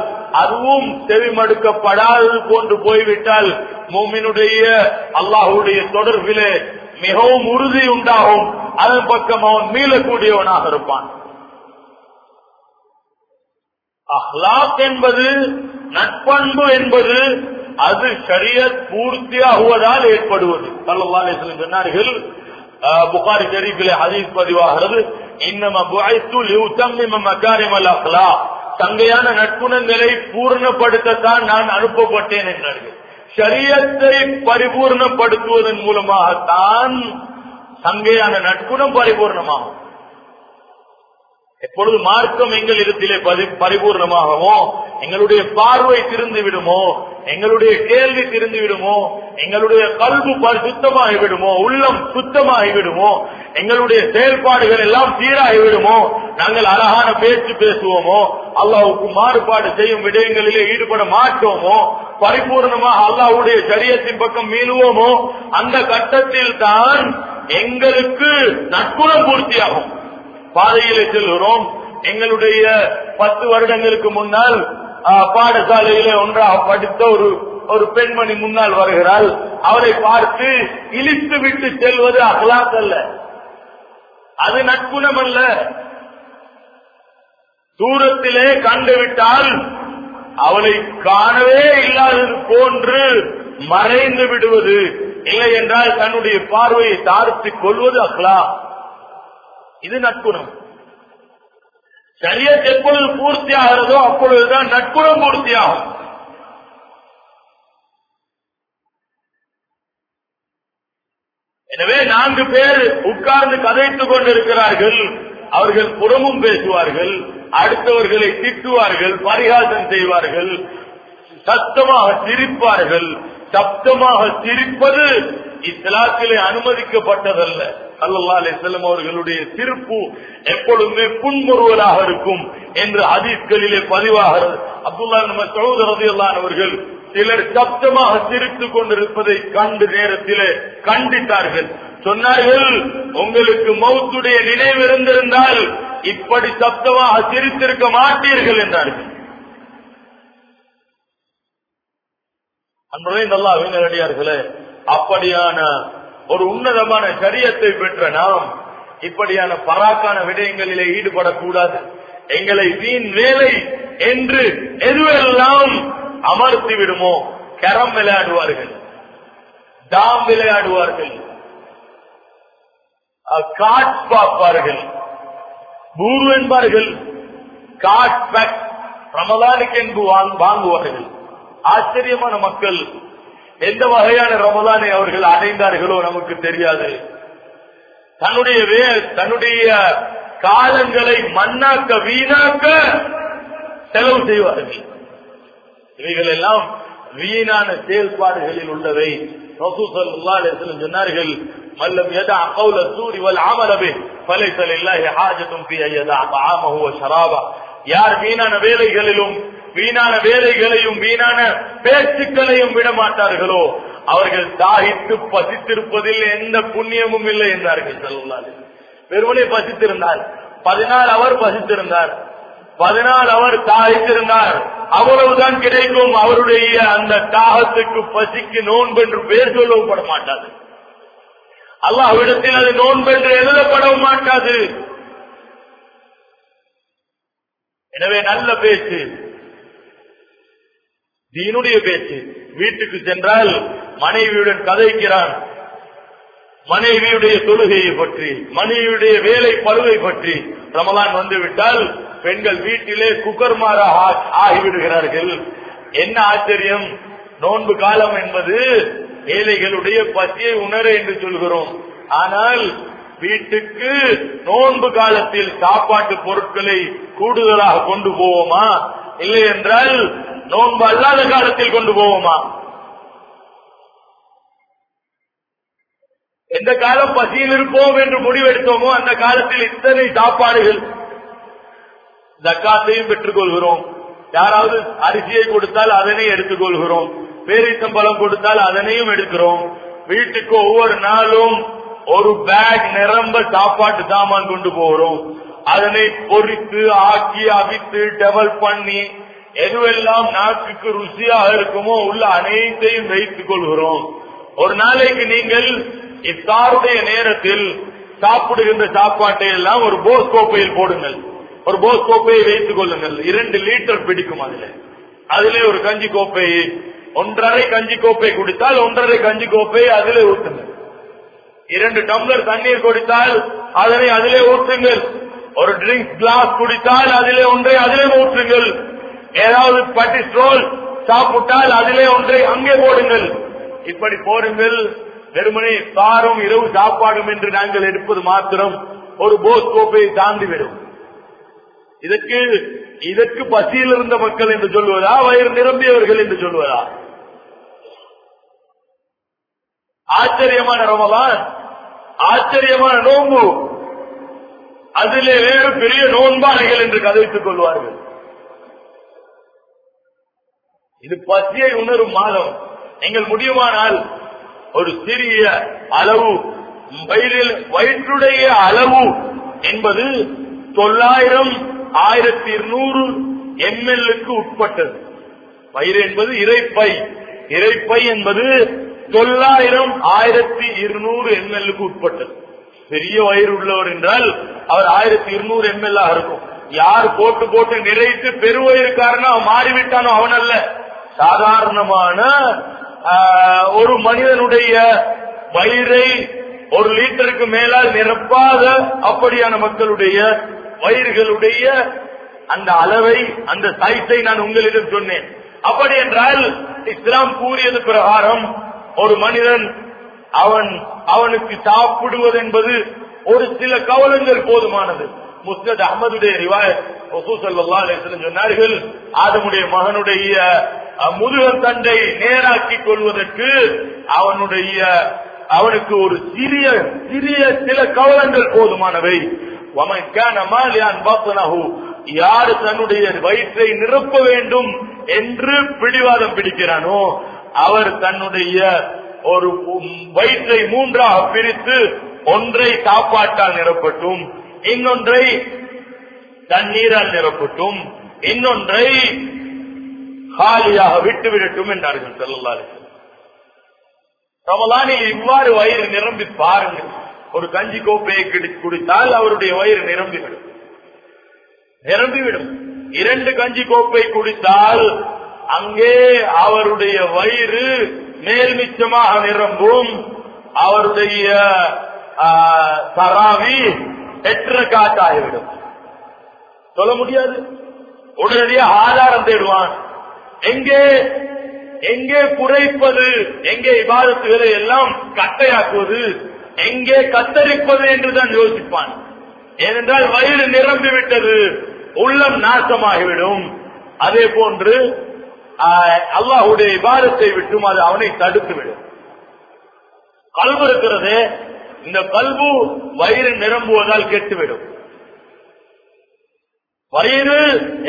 அதுவும் செவிமடுக்கப்படாதது போன்று போய்விட்டால் மோமினுடைய அல்லாஹுடைய தொடர்பிலே மிகவும் உறுதி உண்டாகும் அதன் பக்கம் அவன் மீளக்கூடியவனாக இருப்பான். அஹ்லாக் என்பது நட்பண்பு என்பது அது சரியத் பூர்த்தியாகுவதால் ஏற்படுவது. சல்லல்லாஹு சொன்னார்கள் புகாரி ஷெரீஃபிலே ஹதீஸ் பதிவாகிறது இன்னம புஐத்து லியுத்தம்மிம மகாரிமல் அஹ்லாக். தங்கையான நட்புணங்களை பூர்ணப்படுத்தத்தான் நான் அனுப்பப்பட்டேன் என்றார்கள். சரியத்தை பரிபூர்ணப்படுத்துவதன் மூலமாகத்தான் தங்கையான நட்புணம் பரிபூர்ணமாகும். எப்பொழுது மார்க்கம் எங்கள் இடத்திலே பரி- பரிபூர்ணமாகவோ எங்களுடைய பார்வை திருந்து விடுமோ எங்களுடைய கேள்வி திருந்து விடுமோ எங்களுடைய கல்வி சுத்தமாகி விடுமோ உள்ளம் சுத்தமாகி விடுமோ எங்களுடைய செயல்பாடுகள் எல்லாம் சீராகி விடுமோ நாங்கள் அழகான பேச்சு பேசுவோமோ அல்லாவுக்கு மாறுபாடு செய்யும் விடயங்களிலே ஈடுபட மாட்டோமோ பரிபூர்ணமாக அல்லாஹ்வுடைய சரியத்தின் பக்கம் மீளுவோமோ அந்த கட்டத்தில் தான் எங்களுக்கு நட்புணம் பூர்த்தியாகும். பாதையிலே செல்கிறோம். எங்களுடைய பத்து வருடங்களுக்கு முன்னால் பாடசாலையிலே ஒன்றாக படித்த ஒரு ஒரு பெண்மணி முன்னால் வருகிறாள். அவரை பார்த்து இழித்து விட்டு செல்வது அகலாத் அல்ல. அது நட்புணம் அல்ல. தூரத்திலே கண்டுவிட்டால் அவளை காணவே இல்லாதது போன்று மறைந்து விடுவது. இல்லை என்றால் தன்னுடைய பார்வையை தாழ்த்திக் கொள்வது அகலாம் இது நட்புணம். சரியத் எப்பொழுது பூர்த்தி ஆகிறதோ அப்பொழுதுதான் நட்புணம் பூர்த்தியாகும். எனவே நான்கு பேர் உட்கார்ந்து கதைத்துக் கொண்டிருக்கிறார்கள். அவர்கள் புறமும் பேசுவார்கள் அடுத்தவர்களை திட்டுவார்கள் பரிகாசம் செய்வார்கள் சத்தமாக சிரிப்பார்கள். சப்தமாக சிரிப்பது இஸ்லாத்திலே அனுமதிக்கப்பட்டதல்ல. அல்லா அலிஸ்லம் அவர்களுடைய திருப்பு எப்பொழுதுமே புன்முறுவலாக இருக்கும் என்று ஹதீஸ்களிலே பதிவாகிறது. அப்துல்லா நம்ம சகோதரதையெல்லாம் அவர்கள் சிலர் சப்தமாக சிரித்துக் கொண்டிருப்பதை கண்டு நேரத்திலே கண்டித்தார்கள். சொன்னார்கள் உங்களுக்கு மௌத்துடைய நினைவு இருந்திருந்தால் இப்படி சப்தமாக சிரித்திருக்க மாட்டீர்கள் என்றார்கள். அன்புடைய நல்லா வீணரடியார்களே அப்படியான ஒரு உன்னதமான சரியத்தை பெற்ற நாம் இப்படியான பராக்கான விடயங்களிலே ஈடுபடக்கூடாது. எங்களை வீண் வேலை என்று எதுவெல்லாம் அமர்த்தி விடுமோ கரம் விளையாடுவார்கள். தாம் விளையாடுவார்கள். காட் பார்ப்பார்கள். பூரு என்பார்கள். காட் பேக் ரமலானுக்கு என்று வாங்- வாங்குவார்கள். ஆச்சரியமான மக்கள் எந்த வகையான ரமதானை அவர்கள் அடைந்தார்களோ நமக்கு தெரியாது தன்னுடைய வே- தன்னுடைய காலங்களை மண்ணாக்க வீணாக்க செலவு செய்வார்கள் இவைகள் எல்லாம் வீணான செயல்பாடுகளில் உள்ளவை சொன்னார்கள் மல்லம் யதா கௌல சூரி ஆமலபே அமல பிஹ் ஃபலைஸ யார் வீணான வேலைகளிலும் வீணான வேலைகளையும் வீணான பேச்சுக்களையும் விட மாட்டார்களோ? அவர்கள் தாகித்து பசித்திருப்பதில் எந்த புண்ணியமும் இல்லை என்றார்கள் ஸல்லல்லாஹு வெறுமனே பசித்திருந்தார். பதினாலு அவர் பசித்திருந்தார். பதினாலு அவர் தாகித்திருந்தார். அவ்வளவுதான் கிடைக்கும். அவருடைய அந்த தாகத்துக்கு பசிக்கு நோன்பு என்று பேர் சொல்லப்பட மாட்டாது. அல்லாஹ்விடத்தில் அது நோன்பு என்று எழுதப்படவும் மாட்டாது. எனவே நல்ல பேச்சு தீனுடைய பேச்சு. வீட்டுக்கு சென்றால் மனைவியுடன் கதைக்கிறான். மனைவியுடைய தொழுகையை பற்றி மனைவியுடைய வேலை பழுவை பற்றி. ரமலான் வந்துவிட்டால் பெண்கள் வீட்டிலே குக்கர்மாராக ஆ- ஆகிவிடுகிறார்கள். என்ன ஆச்சரியம்? நோன்பு காலம் என்பது ஏழைகளுடைய பசியை உணர என்று சொல்கிறோம். ஆனால் வீட்டுக்கு நோன்பு காலத்தில் சாப்பாட்டு பொருட்களை கூடுதலாக கொண்டு போவோமா? இல்லை என்றால் நோன்பு அல்லாத காலத்தில் கொண்டு போவோமா? எந்த காலம் பசியில் இருப்போம் என்று முடிவெடுத்தோமோ அந்த காலத்தில் இத்தனை சாப்பாடுகள் ஜக்காத்தையும் பெற்றுக் கொள்கிறோம் யாராவது அரிசியை கொடுத்தால் அதனை எடுத்துக் கொள்கிறோம் கொடுத்தால் அதனையும் எடுக்கிறோம். வீட்டுக்கு ஒவ்வொரு நாளும் ஒரு பேக் நிரம்ப சாப்பாட்டு சாமான் கொண்டு போகிறோம் அதனை பொரித்து ஆக்கி அவித்து டெவல் பண்ணி எதுவெல்லாம் நாக்குக்கு ருசியாக இருக்குமோ உள்ள அனைத்தையும் வைத்துக் கொள்கிறோம். ஒரு நாளைக்கு நீங்கள் இத்தாருடைய நேரத்தில் சாப்பிடுகின்ற சாப்பாட்டை எல்லாம் ஒரு போஸ் கோப்பையில் போடுங்கள். ஒரு போஸ் கோப்பையை வைத்துக் கொள்ளுங்கள். இரண்டு லிட்டர் பிடிக்கும் அதுல. அதிலே ஒரு கஞ்சி கோப்பை ஒன்றரை கஞ்சி கோப்பை குடித்தால் ஒன்றரை கஞ்சி கோப்பை அதிலே ஊற்றுங்கள் இரண்டு டம்ளர் தண்ணீர் குடித்தால் அதனை அதிலே ஊற்றுங்கள். ஒரு ட்ரிங்க்ஸ் கிளாஸ் குடித்தால் அதிலே ஒன்றை அதிலே ஊற்றுங்கள். ஏதாவது பட்டிஸ்ட்ரோல் சாப்பிட்டால் அதிலே ஒன்றை அங்கே போடுங்கள். இப்படி போடுங்கள். வெறுமனே சாரும் இரவு சாப்பாடும் என்று நாங்கள் எடுப்பது மாத்திரம் ஒரு போஸ் கோப்பையை தாண்டிவிடும். இதற்கு இதற்கு பசியில் இருந்த மக்கள் என்று சொல்வதா வயிறு நிரம்பியவர்கள் என்று சொல்வதா? ஆச்சரியமான ரமலான் ஆச்சரியமான நோன்பு. அதிலே வேறு பெரிய நோன்பாளிகள் என்று கதைத்துக் கொள்வார்கள். இது பசியை உணரும் மாதம். நீங்கள் முடியுமானால் ஒரு சிறிய அளவு வயிறில் வயிற்றுடைய அளவு என்பது தொள்ளாயிரம் ஆயிரத்தி இருநூறு எம்எல்லுக்கு உட்பட்டது. வயிறு என்பது இறைப்பை. இறைப்பை என்பது தொள்ளாயிரம் ஆயிரத்தி இருநூறு எம்எல்லுக்கு உட்பட்டது. பெரிய வயிறு உள்ளவர் என்றால் அவர் ஆயிரத்தி இருநூறு எம்எல் இருக்கும். யார் போட்டு போட்டு நிறைத்து பெருவயிருக்காரனோ அவன் மாறிவிட்டானோ அவன் அல்ல. சாதாரணமான ஒரு மனிதனுடைய வயிறை ஒரு லிட்டருக்கு மேலால் நிரப்பாத அப்படியான மக்களுடைய வயிறுகளுடைய அந்த அளவை அந்த சைஸை நான் உங்களிடம் சொன்னேன். அப்படி என்றால் இஸ்லாம் கூறியது பிரகாரம் ஒரு மனிதன் அவன் அவனுக்கு சாப்பிடுவது என்பது ஒரு சில கவலங்கள் போதுமானது. முஸ்லத் அகமதுடைய ரிவாய் சொன்னார்கள் ஆதமுடைய மகனுடைய முதுகர் தண்டை நேராக்கிக் கொள்வதற்கு அவனுடைய அவனுக்கு ஒரு சிறிய சிறிய சில கவலங்கள் போதுமானவை. யாரு தன்னுடைய வயிற்றை நிரப்ப வேண்டும் என்று பிடிவாதம் பிடிக்கிறானோ அவர் தன்னுடைய ஒரு வயிற்றை மூன்றாக பிரித்து ஒன்றை சாப்பாட்டால் நிரப்பட்டும் இன்னொன்றை தண்ணீரால் நிரப்பட்டும் இன்னொன்றை காலியாக விட்டு விடட்டும் என்றார்கள் செல்லல்லாரு ரமலானில் இவ்வாறு வயிறு நிரம்பி பாருங்கள். ஒரு கஞ்சி கோப்பையை குடித்தால் அவருடைய வயிறு நிரம்பிவிடும் நிரம்பிவிடும் இரண்டு கஞ்சி கோப்பை குடித்தால் அங்கே அவருடைய வயிறு மேல்மிச்சமாக நிரம்பும். அவருடைய ஆ, தராவி எட்டரை காட்டாகிவிடும் சொல்ல முடியாது. உடனடியாக ஆதாரம் தேடுவான். எங்கே எங்கே குறைப்பது எங்கே இபாதத்துகளை எல்லாம் கட்டையாக்குவது எங்கே கத்தரிப்பது என்றுதான் யோசிப்பான். ஏனென்றால் வயிறு நிரம்பி விட்டது உள்ளம் நாசமாகிவிடும். அதே போன்று அல்லாஹுடைய இபாதத்தை விட்டும் அது அவனை தடுத்துவிடும். கல்வு இருக்கிறது இந்த கல்வு வயிறு நிரம்புவதால் கெட்டுவிடும். வயிறு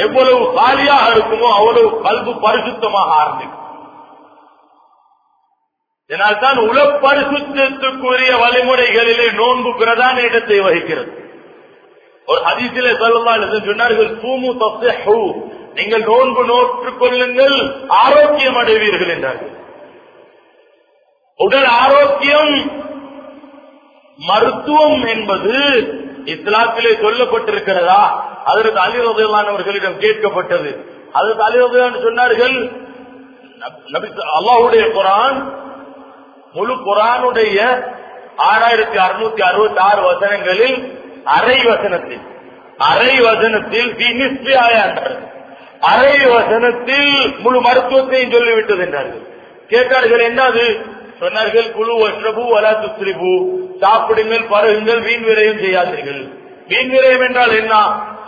எவ்வளவு காலியாக இருக்குமோ அவ்வளவு கல்பு பரிசுத்தமாக ஆரம்பிக்கும். இதனால்தான் உலப்பரிசுத்தத்துக்குரிய வழிமுறைகளிலே நோன்பு பிரதான இடத்தை வகிக்கிறது. ஒரு அதிசிலே சொல்லலாம் சொன்னார்கள் சூமு தஸ்ஸஹு நீங்கள் நோன்பு நோற்றுக் கொள்ளுங்கள் ஆரோக்கியம் அடைவீர்கள் என்றார்கள். உடல் ஆரோக்கியம் மருத்துவம் என்பது இஸ்லாத்திலே சொல்லப்பட்டிருக்கிறதா? அதற்கு அலிரதையிலான அவர்களிடம் கேட்கப்பட்டது. அதற்கு அலிரதையான சொன்னார்கள் அல்லாஹுடைய குரான் முழு குரானுடைய ஆறாயிரத்தி அறுநூத்தி அறுபத்தி ஆறு வசனங்களில் அரை வசனத்தில் அரை வசனத்தில் அரை வசனத்தில் முழு மருத்துவத்தையும் சொல்லிவிட்டது என்றார்கள். கேட்டார்கள் என்னது? சொன்னார்கள் குழு வஷ்ரபு வலா துஸ்ரிபு. சாப்பிடுங்கள் பருகுங்கள் வீண் விரயம் செய்யாதீர்கள். வீண் விரயம் என்றால் என்ன?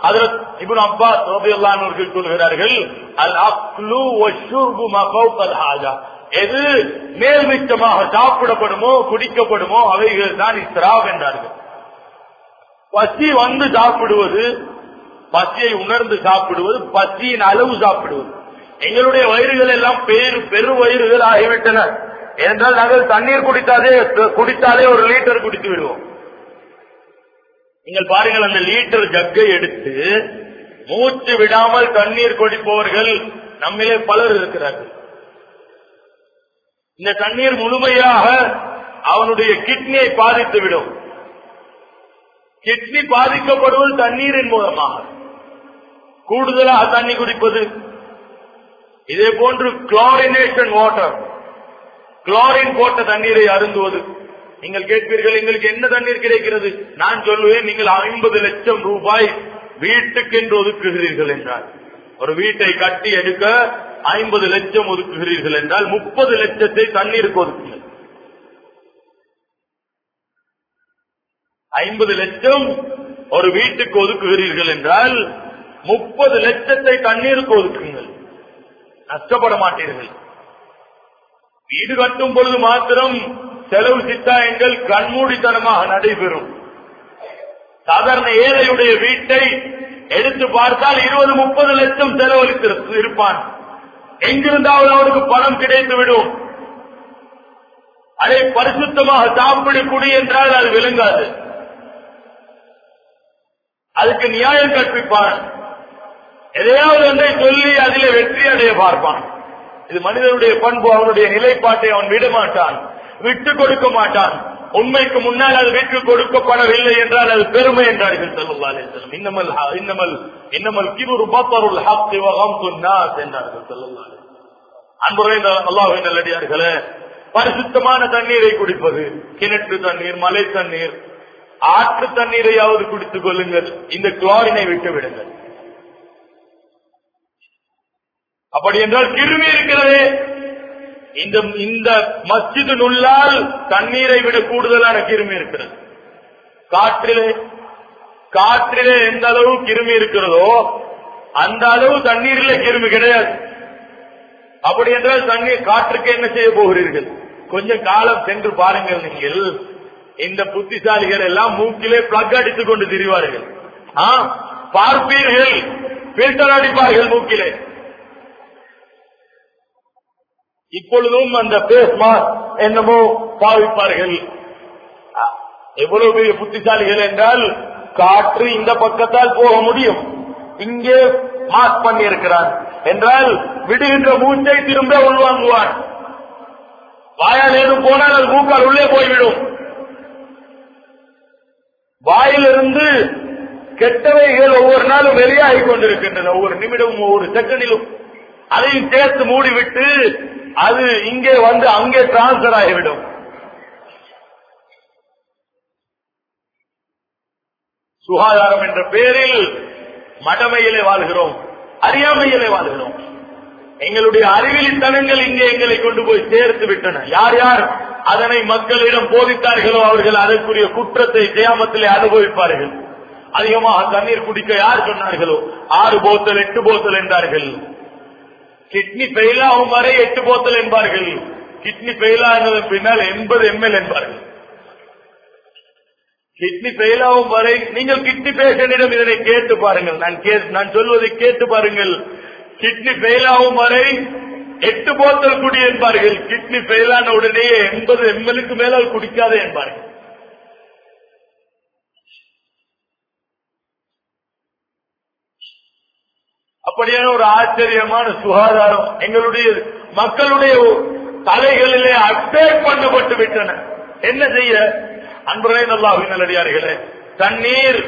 அதில் இப்னு அப்பா ரலியல்லாஹு சொல்கிறார்கள் அல் அக்லு வஷ்ருபு மகௌகல் ஹாஜா. எது மேல்மிச்சமாக சாப்பிடப்படுமோ குடிக்கப்படுமோ அவைகள் தான் இஸ்ராப் என்றார்கள். பசி வந்து சாப்பிடுவது பசியை உணர்ந்து சாப்பிடுவது பசியின் அளவு சாப்பிடுவது. எங்களுடைய வயிறுகள் எல்லாம் பேரு பெரு வயிறுகள் ஆகிவிட்டன. என்றால் நாங்கள் தண்ணீர் குடித்தாலே குடித்தாலே ஒரு லிட்டர் குடித்து விடுவோம். நீங்கள் பாருங்கள் அந்த லீட்டர் ஜக்கை எடுத்து மூச்சு விடாமல் தண்ணீர் குடிப்பவர்கள் நம்மிலே பலர் இருக்கிறார்கள். இந்த தண்ணீர் முழுமையாக அவனுடைய கிட்னியை பாதித்து விடும் கிட்னி பாதிக்கப்படுவது தண்ணீரின் மூலமாக. கூடுதலாக தண்ணி குடிப்பது. இதே போன்று குளோரினேஷன் வாட்டர் குளோரின் போட்ட தண்ணீரை அருந்துவது. நீங்கள் கேட்பீர்கள் எங்களுக்கு என்ன தண்ணீர் கிடைக்கிறது? நான் சொல்லுவேன் நீங்கள் ஐம்பது லட்சம் ரூபாய் வீட்டுக்கென்று ஒதுக்குகிறீர்கள் என்றார் ஒரு வீட்டை கட்டி எடுக்க ஐம்பது லட்சம் ஒதுக்குகிறீர்கள் என்றால் முப்பது லட்சத்தை தண்ணீருக்கு ஒதுக்குங்கள். ஐம்பது லட்சம் ஒரு வீட்டுக்கு ஒதுக்குகிறீர்கள் என்றால் முப்பது லட்சத்தை தண்ணீருக்கு ஒதுக்குங்கள். நஷ்டப்பட மாட்டீர்கள். வீடு கட்டும் பொழுது மாத்திரம் செலவு சித்தாயங்கள் கண்மூடித்தனமாக நடைபெறும். சாதாரண ஏழையுடைய வீட்டை எடுத்து பார்த்தால் இருபது முப்பது லட்சம் செலவழித்து இருப்பான். எங்கிருந்தாவது அவனுக்கு பணம் கிடைத்துவிடும். அதை பரிசுத்தமாக சாப்பிடக்கூடிய என்றால் அது விளங்காது. அதுக்கு நியாயம் கற்பிப்பான். எதையாவது ஒன்றை சொல்லி அதிலே வெற்றி அடைய பார்ப்பான். இது மனிதனுடைய பண்பு அவனுடைய நிலைப்பாட்டை அவன் விட மாட்டான் விட்டு கொடுக்க மாட்டான் உண்மைக்கு முன்னால் அது விட்டு கொடுக்கப்படவில்லை என்றால் அது பெருமை என்றார்கள் செல்லுல்லாலே இன்னமல் இன்னமல் இன்னமல் கிபுரு பத்தருள் ஹாப்தி வகம் என்றார்கள் செல்லுல்லாலே அன்புரை நல்லடியார்களே பரிசுத்தமான தண்ணீரை குடிப்பது கிணற்று தண்ணீர் மலை தண்ணீர் ஆற்று தண்ணீரையாவது குடித்துக் கொள்ளுங்கள். இந்த குளாரினை விட்டு விடுங்கள். அப்படி என்றால் கிருமி இருக்கிறதே இந்த இந்த மஸ்ஜிது நுள்ளால் தண்ணீரை விட கூடுதலான கிருமி இருக்கிறது. காற்றிலே காற்றிலே எந்த அளவு கிருமி இருக்கிறதோ அந்த அளவு தண்ணீரில் கிருமி கிடையாது. அப்படி என்றால் தண்ணீர் காற்றுக்கு என்ன செய்ய போகிறீர்கள்? கொஞ்சம் காலம் சென்று பாருங்கள் நீங்கள். இந்த புத்திசாலிகள் எல்லாம் மூக்கிலே பிளக் அடித்துக் கொண்டு திரிவார்கள். பார்ப்பீர்கள். பில்டர் அடிப்பார்கள் மூக்கிலே. இப்பொழுதும் அந்த பேஸ் மாஸ்க் என்னமோ பாவிப்பார்கள். எவ்வளவு பெரிய புத்திசாலிகள் என்றால் காற்று இந்த பக்கத்தால் போக முடியும். இங்கே மாஸ்க் பண்ணி இருக்கிறான் என்றால் விடுகின்ற மூச்சை திரும்ப உள்வாங்குவான் வாயால் ஏதும் போனால் அது மூக்கால் உள்ளே போய்விடும். வாயிலிருந்து கெட்டவைகள் ஒவ்வொரு நாளும் வெளியாகி கொண்டிருக்கின்றன. ஒவ்வொரு நிமிடமும் ஒவ்வொரு செகண்டிலும் அதையும் சேர்த்து மூடிவிட்டு அது இங்கே வந்து அங்கே டிரான்ஸ்பர் ஆகிவிடும். சுகாதாரம் என்ற பெயரில் மடமையிலே வாழ்கிறோம் அறியாமையிலே வாழ்கிறோம். எங்களுடைய அறிவிலித்தனங்கள் இங்கே எங்களை கொண்டு போய் சேர்த்து விட்டன. யார் யார் அதனை மக்களிடம் போதித்தார்களோ அவர்கள் அதற்குரிய குற்றத்தை ஜெயாமத்திலே அனுபவிப்பார்கள். அதிகமாக தண்ணீர் குடிக்க யார் சொன்னார்களோ ஆறு போத்தல் எட்டு போத்தல் என்றார்கள். கிட்னி ஃபெயில் ஆகும் வரை எட்டு போத்தல் என்பார்கள். கிட்னி ஃபெயில் ஆனது பின்னால் எண்பது எம்எல் என்பார்கள். கிட்னி ஃபெயில் ஆகும் வரை நீங்கள் கிட்னி பேஷண்டிடம் இதனை கேட்டு பாருங்கள். நான் நான் சொல்வதை கேட்டு பாருங்கள். கிட்னி ஃபெயில் ஆகும் வரை எட்டு போத்தல் குடி என்பார்கள். கிட்னி ஃபெயில் ஆன உடனே எண்பது எம்எலுக்கு மேலால் குடிக்காதே என்பார்கள். அப்படியான ஒரு ஆச்சரியமான சுகாதாரம் எங்களுடைய மக்களுடைய தலைகளிலே அப்டேட் பண்ணப்பட்டு விட்டன. என்ன செய்ய? அன்பரே நல்லாவின் நல்லடியார்களே தண்ணீர்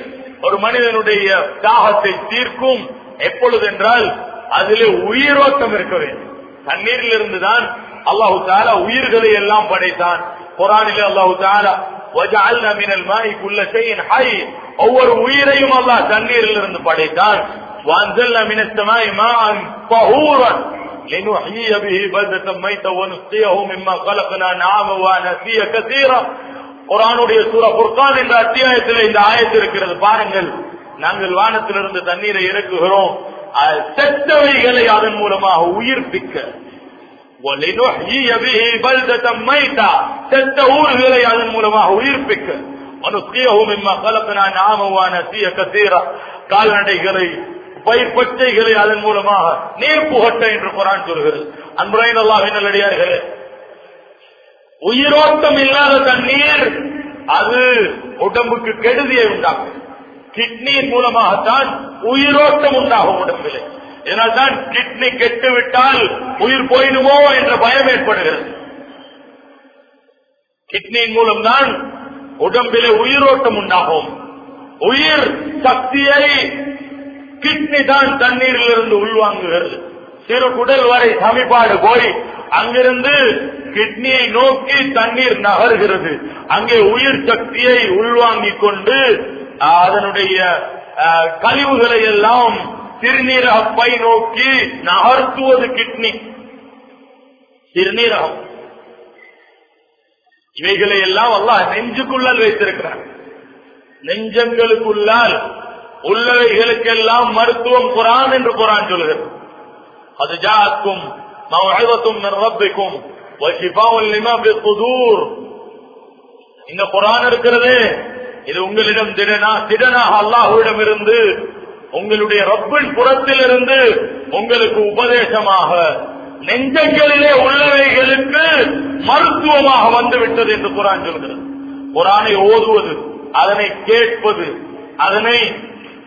ஒரு மனிதனுடைய தாகத்தை தீர்க்கும் எப்பொழுது என்றால் அதிலே உயிரோட்டம் இருக்க வேண்டும். தண்ணீரில் இருந்துதான் அல்லாஹு தாரா உயிர்களை எல்லாம் படைத்தான். குரானிலே அல்லாஹு தாரா ஒவ்வொரு உயிரையும் அல்லாஹ் தண்ணீரில் இருந்து படைத்தான். وانزلنا من السماء ماء طهورا لنحيي به بلدة ميتا ونسقيه مما خلقنا نعاما واناسيا كثيرا குரானுடைய சூர புர்கான் என்ற அத்தியாயத்தில் இந்த ஆயத்து இருக்கிறது பாருங்கள் நாங்கள் வானத்திலிருந்து தண்ணீரை இறக்குகிறோம் செத்தவைகளை அதன் மூலமாக உயிர்ப்பிக்க செத்த ஊர்களை அதன் மூலமாக உயிர்ப்பிக்க கால்நடைகளை பயிர் பச்சைகளை அதன் மூலமாக நீர் புகட்ட என்று குரான் சொல்கிறது. அன்புரையின் அல்லாஹ் நல்லடியார்களே உயிரோட்டம் இல்லாத தண்ணீர் அது உடம்புக்கு கெடுதியை உண்டாகும் கிட்னியின் மூலமாகத்தான் உயிரோட்டம் உண்டாகும் உடம்பிலே. இதனால்தான் கிட்னி கெட்டுவிட்டால் உயிர் போயிடுமோ என்ற பயம் ஏற்படுகிறது. கிட்னியின் மூலம்தான் உடம்பிலே உயிரோட்டம் உண்டாகும். உயிர் சக்தியை கிட்னி தான் தண்ணீரில் இருந்து உள்வாங்குகிறது. சிறு குடல் வரை சமிபாடு போய் அங்கிருந்து கிட்னியை நோக்கி தண்ணீர் நகர்கிறது. அங்கே உயிர் சக்தியை உள்வாங்கிக் கொண்டு அதனுடைய கழிவுகளை எல்லாம் சிறுநீரகப்பை நோக்கி நகர்த்துவது கிட்னி. சிறுநீரகம். இவைகளை எல்லாம் அல்லாஹ் நெஞ்சுக்குள்ளால் வைத்திருக்கிறார் நெஞ்சங்களுக்குள்ளால் உள்ளவைகளுக்கெல்லாம் மருத்துவம் குரான் என்று குரான் சொல்கிறது. அது ஜாக்கும் மவழ்வத்தும் ரப்பிக்கும். இந்த குரான் இருக்கிறது. இது உங்களிடம் திடனா திடனாக அல்லாஹுவிடம் இருந்து உங்களுடைய ரப்பின் புறத்தில் இருந்து உங்களுக்கு உபதேசமாக நெஞ்சங்களிலே உள்ளவைகளுக்கு மருத்துவமாக வந்துவிட்டது என்று குரான் சொல்கிறது. குரானை ஓதுவது அதனை கேட்பது அதனை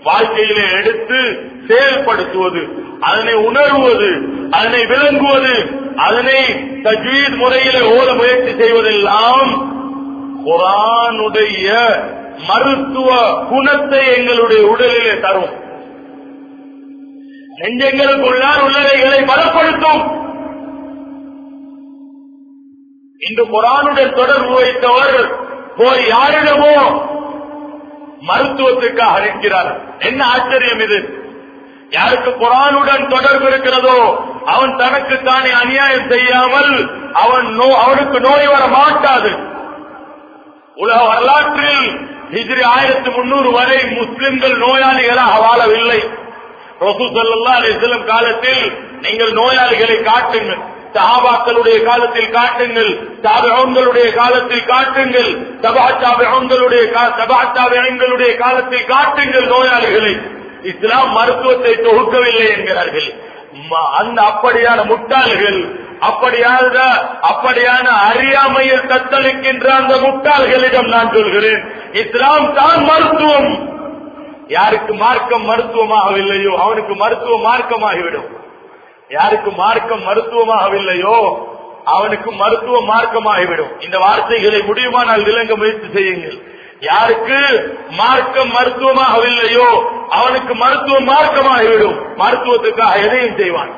வாழ்க்கையிலே எடுத்து செயல்படுத்துவது அதனை உணர்வது அதனை விளங்குவது அதனை தஜ்வீத் முறையில ஓட முயற்சி செய்வதெல்லாம் குரானுடைய மருத்துவ குணத்தை எங்களுடைய உடலிலே தரும். நெஞ்சங்களுக்குள்ளார் உள்ளவைகளை பலப்படுத்தும். இன்று குரானுடன் தொடர்பு வைத்தவர் போய் யாரிடமோ மருத்துவத்துக்காக நிற்கிறார். என்ன ஆச்சரியம் இது? யாருக்கு குரானுடன் தொடர்பு இருக்கிறதோ அவன் தனக்கு தானே அநியாயம் செய்யாமல் அவன் அவனுக்கு நோய் வர மாட்டாது. உலக வரலாற்றில் ஹிஜ்ரி ஆயிரத்தி முன்னூறு வரை முஸ்லிம்கள் நோயாளிகளாக வாழவில்லை. ரசூசல்லா அலிஸ்லம் காலத்தில் நீங்கள் நோயாளிகளை காட்டுங்கள். சஹாபாக்களுடைய காலத்தில் காட்டுங்கள் தாபகங்களுடைய காலத்தில் காட்டுங்கள் சபாச்சாபகங்களுடைய தாபிகளுடைய காலத்தில் காட்டுங்கள் நோயாளிகளை. இஸ்லாம் மருத்துவத்தை தொகுக்கவில்லை என்கிறார்கள். அந்த அப்படியான முட்டாள்கள் அப்படியான அப்படியான அறியாமையில் தத்தளிக்கின்ற அந்த முட்டாள்களிடம் நான் சொல்கிறேன் இஸ்லாம் தான் மருத்துவம். யாருக்கு மார்க்கம் மருத்துவமாகவில்லையோ அவனுக்கு மருத்துவ மார்க்கமாகிவிடும். யாருக்கு மார்க்கம் மருத்துவமாகவில்லையோ அவனுக்கு மருத்துவ மார்க்கமாகிவிடும். இந்த வார்த்தைகளை முடியுமானால் விளங்க முயற்சி செய்யுங்கள். யாருக்கு மார்க்கம் மருத்துவமாகவில்லையோ அவனுக்கு மருத்துவ மார்க்கமாகிவிடும். மருத்துவத்துக்காக எதையும் செய்வான்?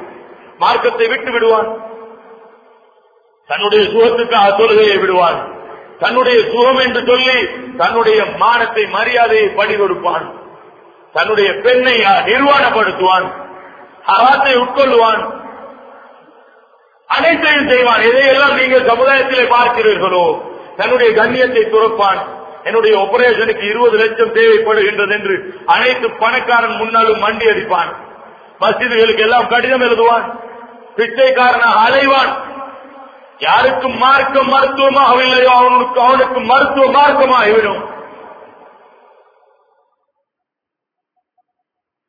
மார்க்கத்தை விட்டு விடுவான். தன்னுடைய சுகத்துக்காக தொழுகையை விடுவான். தன்னுடைய சுகம் என்று சொல்லி தன்னுடைய மானத்தை மரியாதையை படி கொடுப்பான் தன்னுடைய பெண்ணை நிர்வாணப்படுத்துவான். அராத்தை உட்கொள்ளுவான். அனைத்தையும் செய்வான். எதையெல்லாம் நீங்கள் சமுதாயத்திலே பார்க்கிறீர்களோ? தன்னுடைய கண்ணியத்தை துறப்பான். என்னுடைய ஆபரேஷனுக்கு இருபது லட்சம் தேவைப்படுகின்றது என்று அனைத்து பணக்காரன் முன்னாலும் மண்டி அடிப்பான். மசிதிகளுக்கு எல்லாம் கடிதம் எழுதுவான். பிச்சைக்காரனாக அலைவான். யாருக்கும் மார்க்கம் மருத்துவமாகவில்லையோ அவனுக்கு அவனுக்கு மருத்துவ மார்க்கமாகிவிடும்.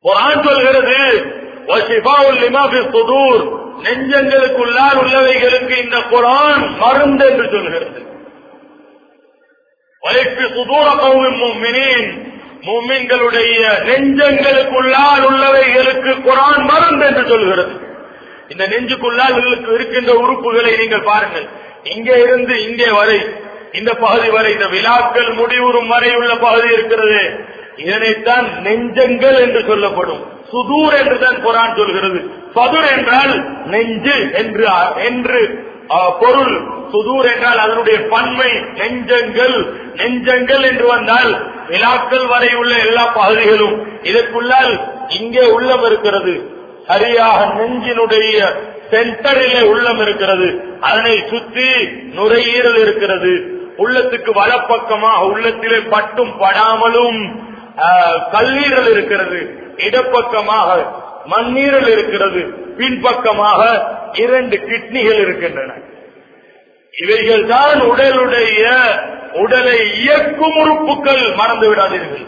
குரான் சொல்கிறது சுதூர் நெஞ்சங்களுக்குள்ளால் உள்ளவைகளுக்கு இந்த குரான் மருந்து என்று சொல்கிறது. சுதூர கௌமின் நெஞ்சங்களுக்குள்ளால் உள்ளவைகளுக்கு குரான் மருந்து என்று சொல்கிறது. இந்த நெஞ்சுக்குள்ளால் இருக்கின்ற உறுப்புகளை நீங்கள் பாருங்கள். இங்கே இருந்து இங்கே வரை இந்த பகுதி வரை இந்த விழாக்கள் முடிவுறும் வரை உள்ள பகுதி இருக்கிறது. இதனைத்தான் நெஞ்சங்கள் என்று சொல்லப்படும். சுதூர் என்றுதான் குரான் சொல்கிறது. பதுர் என்றால் நெஞ்சு என்று என்று பொருள். சுதூர் என்றால் அதனுடைய பன்மை நெஞ்சங்கள். நெஞ்சங்கள் என்று வந்தால் விழாக்கள் வரை உள்ள எல்லா பகுதிகளும். இதற்குள்ளால் இங்கே உள்ளம் இருக்கிறது. சரியாக நெஞ்சினுடைய சென்டரிலே உள்ளம் இருக்கிறது. அதனை சுற்றி நுரையீரல் இருக்கிறது. உள்ளத்துக்கு வலப்பக்கமாக உள்ளத்திலே பட்டும் படாமலும் கல்லீரல் இருக்கிறது. இடப்பக்கமாக மண்ணீரல் இருக்கிறது பின்பக்கமாக இரண்டு கிட்னிகள் இருக்கின்றன. இவைகள் தான் உடலுடைய உடலை இயக்கும் உறுப்புகள் மறந்து விடாதீர்கள்.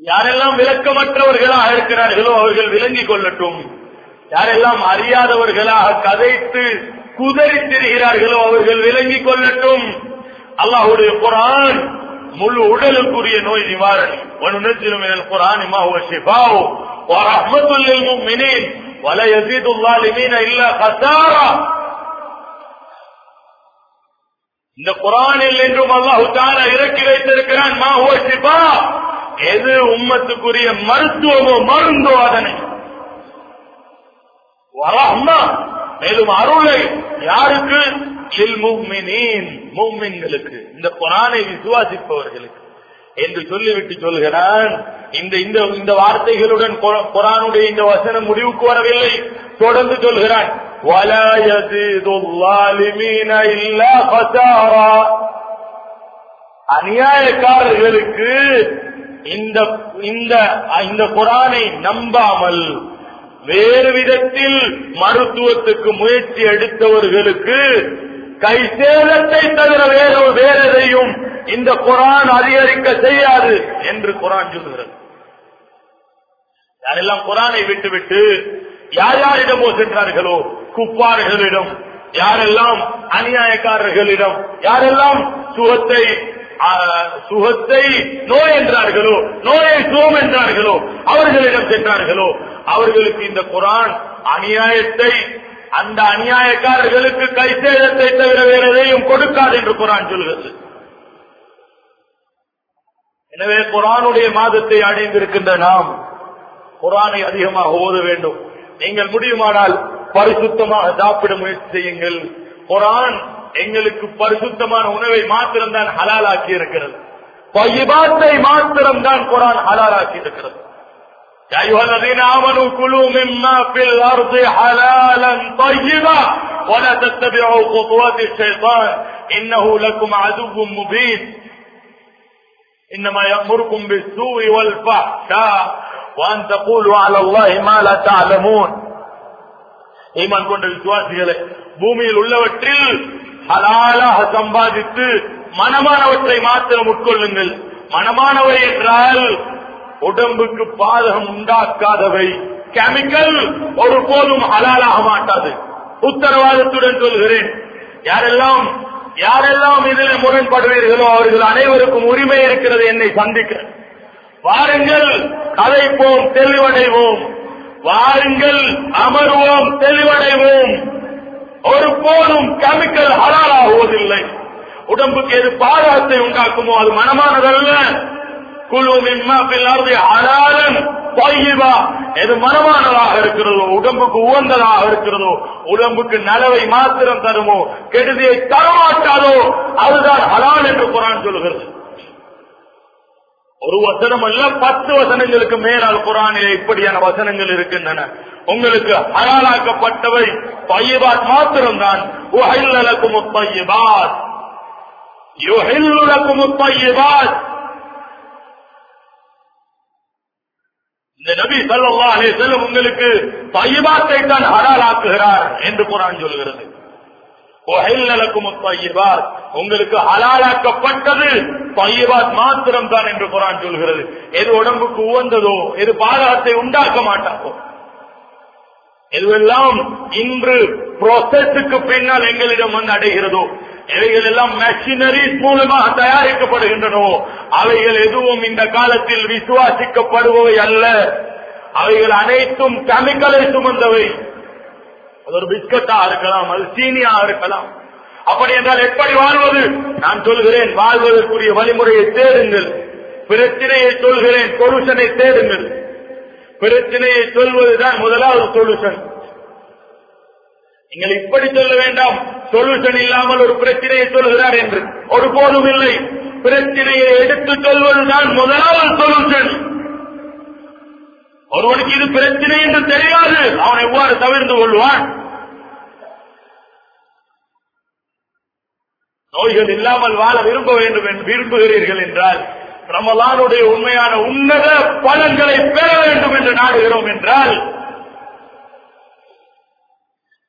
யாரெல்லாம் விளக்கமற்றவர்களாக இருக்கிறார்களோ அவர்கள் விளங்கிக் கொள்ளட்டும். யாரெல்லாம் அறியாதவர்களாக கதைத்து குதறி திரிகிறார்களோ அவர்கள் விளங்கிக் கொள்ளட்டும். அல்லாஹுடைய குரான் முழு உடலுக்குரிய நோய் நிவாரணி وننزل من القرآن ما هو شفاء ورحمة للمؤمنين ولا يزيد الظالمين إلا خسارة இந்த குரானில் என்றும் அல்லாஹு தாலா இறக்கி வைத்திருக்கிறான் மா ஹுவ ஷிஃபா எது உம்மத்துக்குரிய மருத்துவமோ மருந்தோ அதனை வரஹ்மா மேலும் அருளை யாருக்கு? மூமின்களுக்கு இந்த குரானை விசுவாசிப்பவர்களுக்கு. என்று சொல்லிவிட்டு சொல்கிறான் இந்த இந்த இந்த வார்த்தைகளுடன் குரானுடைய இந்த வசனம் முடிவுக்கு வரவில்லை. தொடர்ந்து சொல்கிறான் அநியாயக்காரர்களுக்கு இந்த இந்த இந்த குரானை நம்பாமல் வேறு விதத்தில் மருத்துவத்துக்கு முயற்சி எடுத்தவர்களுக்கு கை சேதத்தை தவிர வேற வேற எதையும் இந்த குரான் அதிகரிக்க செய்யாது என்று குரான் சொல்லுகிறது. யாரெல்லாம் குரானை விட்டுவிட்டு யார் யாரிடமோ சென்றார்களோ குப்பார்களிடம் யாரெல்லாம் அநியாயக்காரர்களிடம் யாரெல்லாம் சுகத்தை சுகத்தை நோய் என்றார்களோ நோயை சுகம் என்றார்களோ அவர்களிடம் சென்றார்களோ அவர்களுக்கு இந்த குரான் அநியாயத்தை அந்த அநியாயக்காரர்களுக்கு கைசேதத்தை தவிர வேற எதையும் கொடுக்காது என்று குரான் சொல்கிறது. எனவே குரானுடைய மாதத்தை அடைந்திருக்கின்ற நாம் குரானை அதிகமாக ஓத வேண்டும். நீங்கள் முடியுமானால் பரிசுத்தமாக சாப்பிட முயற்சி செய்யுங்கள். குரான் எங்களுக்கு பரிசுத்தமான உணவை மாத்திரம்தான் ஹலாலாக்கி இருக்கிறது பையபாத்தை மாத்திரம்தான் குரான் ஹலாலாக்கி இருக்கிறது يا أيها الذين آمنوا كلوا مما في الأرض حلالا طيبا ولا تتبعوا خطوات الشيطان إنه لكم عدو مبين إنما يأمركم بالسوء والفحشاء وأن تقولوا على الله ما لا تعلمون ஈமான் கொண்ட விசுவாசிகளை பூமியில் உள்ளவற்றில் ஹலாலாக சம்பாதித்து மனமானவற்றை மாத்திரம் உட்கொள்ளுங்கள். மனமானவை என்றால் உடம்புக்கு பாதகம் உண்டாக்காதவை. கெமிக்கல் ஒரு போதும் ஹலாலாக மாட்டாது. உத்தரவாதத்துடன் சொல்கிறேன். யாரெல்லாம் யாரெல்லாம் இதில் முரண்படுவீர்களோ அவர்கள் அனைவருக்கும் உரிமை இருக்கிறது என்னை சந்திக்க. வாருங்கள் கதைப்போம் தெளிவடைவோம். வாருங்கள் அமர்வோம் தெளிவடைவோம். ஒரு போலும் கெமிக்கல் ஹலாலாகுவதில்லை. உடம்புக்கு எது பாதகத்தை உண்டாக்குமோ அது மனமானதல்ல. குழு மின்மாப்பில் அலாலன் எது மனமானதாக இருக்கிறதோ உடம்புக்கு உகந்ததாக இருக்கிறதோ உடம்புக்கு நலவை மாத்திரம் தருமோ கெடுதியை தரமாட்டாதோ அதுதான் ஹலால் என்று குரான் சொல்கிறது. ஒரு வசனம் அல்ல பத்து வசனங்களுக்கு மேலால் குரானிலே இப்படியான வசனங்கள் இருக்கின்றன. உங்களுக்கு ஹலாலாக்கப்பட்டவை பையபாத் மாத்திரம்தான். உஹில்லலக்கும் பையபாத் யுஹில்லுலக்கும் பையபாத் இந்த நபி ஸல்லல்லாஹு அலைஹி வஸல்லம் உங்களுக்கு பையபாத்தை தான் ஹலாலாக்குகிறார் என்று குரான் சொல்கிறது. உங்களுக்கு ஹலாலாக்கப்பட்டது பையபாத் மாத்திரம் தான் என்று குரான் சொல்கிறது. எது உடம்புக்கு உவந்ததோ எது பாதகத்தை உண்டாக்க மாட்டாதோ எதுவெல்லாம் இன்று ப்ரோசஸுக்கு பின்னால் எங்களிடம் வந்து அடைகிறதோ இவைகள் எல்லாம் மெஷினரிஸ் மூலமாக தயாரிக்கப்படுகின்றனோ அவைகள் எதுவும் இந்த காலத்தில் விசுவாசிக்கப்படுபவை அல்ல. அவைகள் அனைத்தும் கெமிக்கலை சுமந்தவை. அது ஒரு பிஸ்கட்டா இருக்கலாம் அது சீனியா இருக்கலாம். அப்படி என்றால் எப்படி வாழ்வது? நான் சொல்கிறேன் வாழ்வதற்குரிய வழிமுறையை தேடுங்கள். பிரச்சனையை சொல்கிறேன் சொல்யூஷனை தேடுங்கள். பிரச்சனையை சொல்வதுதான் முதலாவது சொல்யூஷன் நீங்கள் இப்படி சொல்ல வேண்டாம். சொல்யூஷன் இல்லாமல் ஒரு பிரச்சனையை சொல்கிறார் என்று. ஒருபோதும் இல்லை. பிரச்சனையை எடுத்து சொல்வதுதான் முதலாவது சொல்யூஷன் ஒருவனுக்கு இது பிரச்சனை என்று தெரியாது. அவன் எவ்வாறு தவிர்த்து கொள்வான்? நோய்கள் இல்லாமல் வாழ விரும்ப வேண்டும் என்று விரும்புகிறீர்கள் என்றால் ரமலானுடைய உண்மையான உன்னத பலன்களை பெற வேண்டும் என்று நாடுகிறோம் என்றால்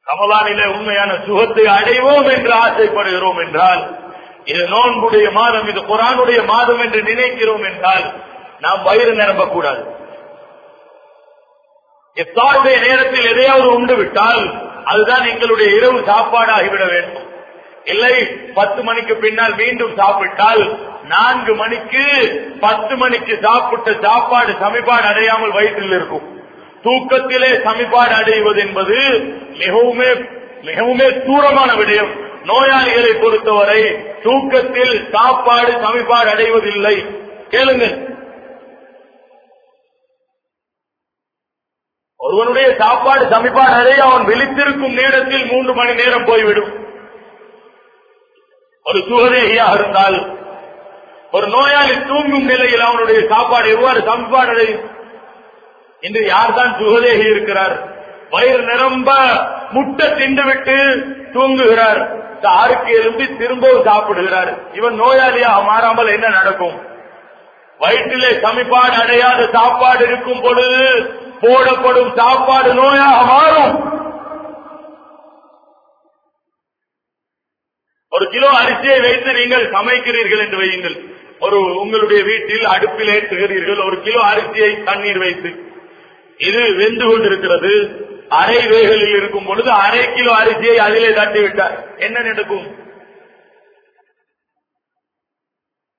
ரமலானிலே உண்மையான சுகத்தை அடைவோம் என்று ஆசைப்படுகிறோம் என்றால் இது நோன்புடைய மாதம் இது குரானுடைய மாதம் என்று நினைக்கிறோம் என்றால் நாம் வயிறு நிரம்பக்கூடாது. எத்தாருடைய நேரத்தில் எதையாவது உண்டு விட்டால் அதுதான் எங்களுடைய இரவு சாப்பாடாகிவிட வேண்டும். இல்லை பத்து மணிக்கு பின்னால் மீண்டும் சாப்பிட்டால் நான்கு மணிக்கு பத்து மணிக்கு சாப்பிட்ட சாப்பாடு சமிபாடு அடையாமல் வயிற்றில் இருக்கும். தூக்கத்திலே சமிபாடு அடைவது என்பது மிகவுமே மிகவுமே தூரமான விடயம். நோயாளிகளை பொறுத்தவரை தூக்கத்தில் சாப்பாடு சமிபாடு அடைவதில்லை. கேளுங்கள் ஒருவனுடைய சாப்பாடு சமிபாடு அடைய அவன் விழித்திருக்கும் நேரத்தில் மூன்று மணி நேரம் போய்விடும். ஒரு சுகதேகியாக இருந்தால் ஒரு நோயாளி தூங்கும் நிலையில் அவனுடைய சாப்பாடு எவ்வாறு சமிப்பாடு இன்று யார்தான் சுகதேகி இருக்கிறார்? வயிறு நிரம்ப முட்டை திண்டுவிட்டு தூங்குகிறார். ஆறுக்கு எழும்பி திரும்பவும் சாப்பிடுகிறார். இவன் நோயாளியாக மாறாமல் என்ன நடக்கும்? வயிற்றிலே சமிப்பாடு அடையாத சாப்பாடு இருக்கும் பொழுது போடப்படும் சாப்பாடு நோயாக மாறும். ஒரு கிலோ அரிசியை வைத்து நீங்கள் சமைக்கிறீர்கள் என்று வையுங்கள். ஒரு உங்களுடைய வீட்டில் அடுப்பில் ஏற்றுகிறீர்கள் ஒரு கிலோ அரிசியை தண்ணீர் வைத்து. இது வெந்து கொண்டிருக்கிறது. அரை வேகலில் இருக்கும் பொழுது அரை கிலோ அரிசியை அதிலே தட்டிவிட்டார். என்ன நடக்கும்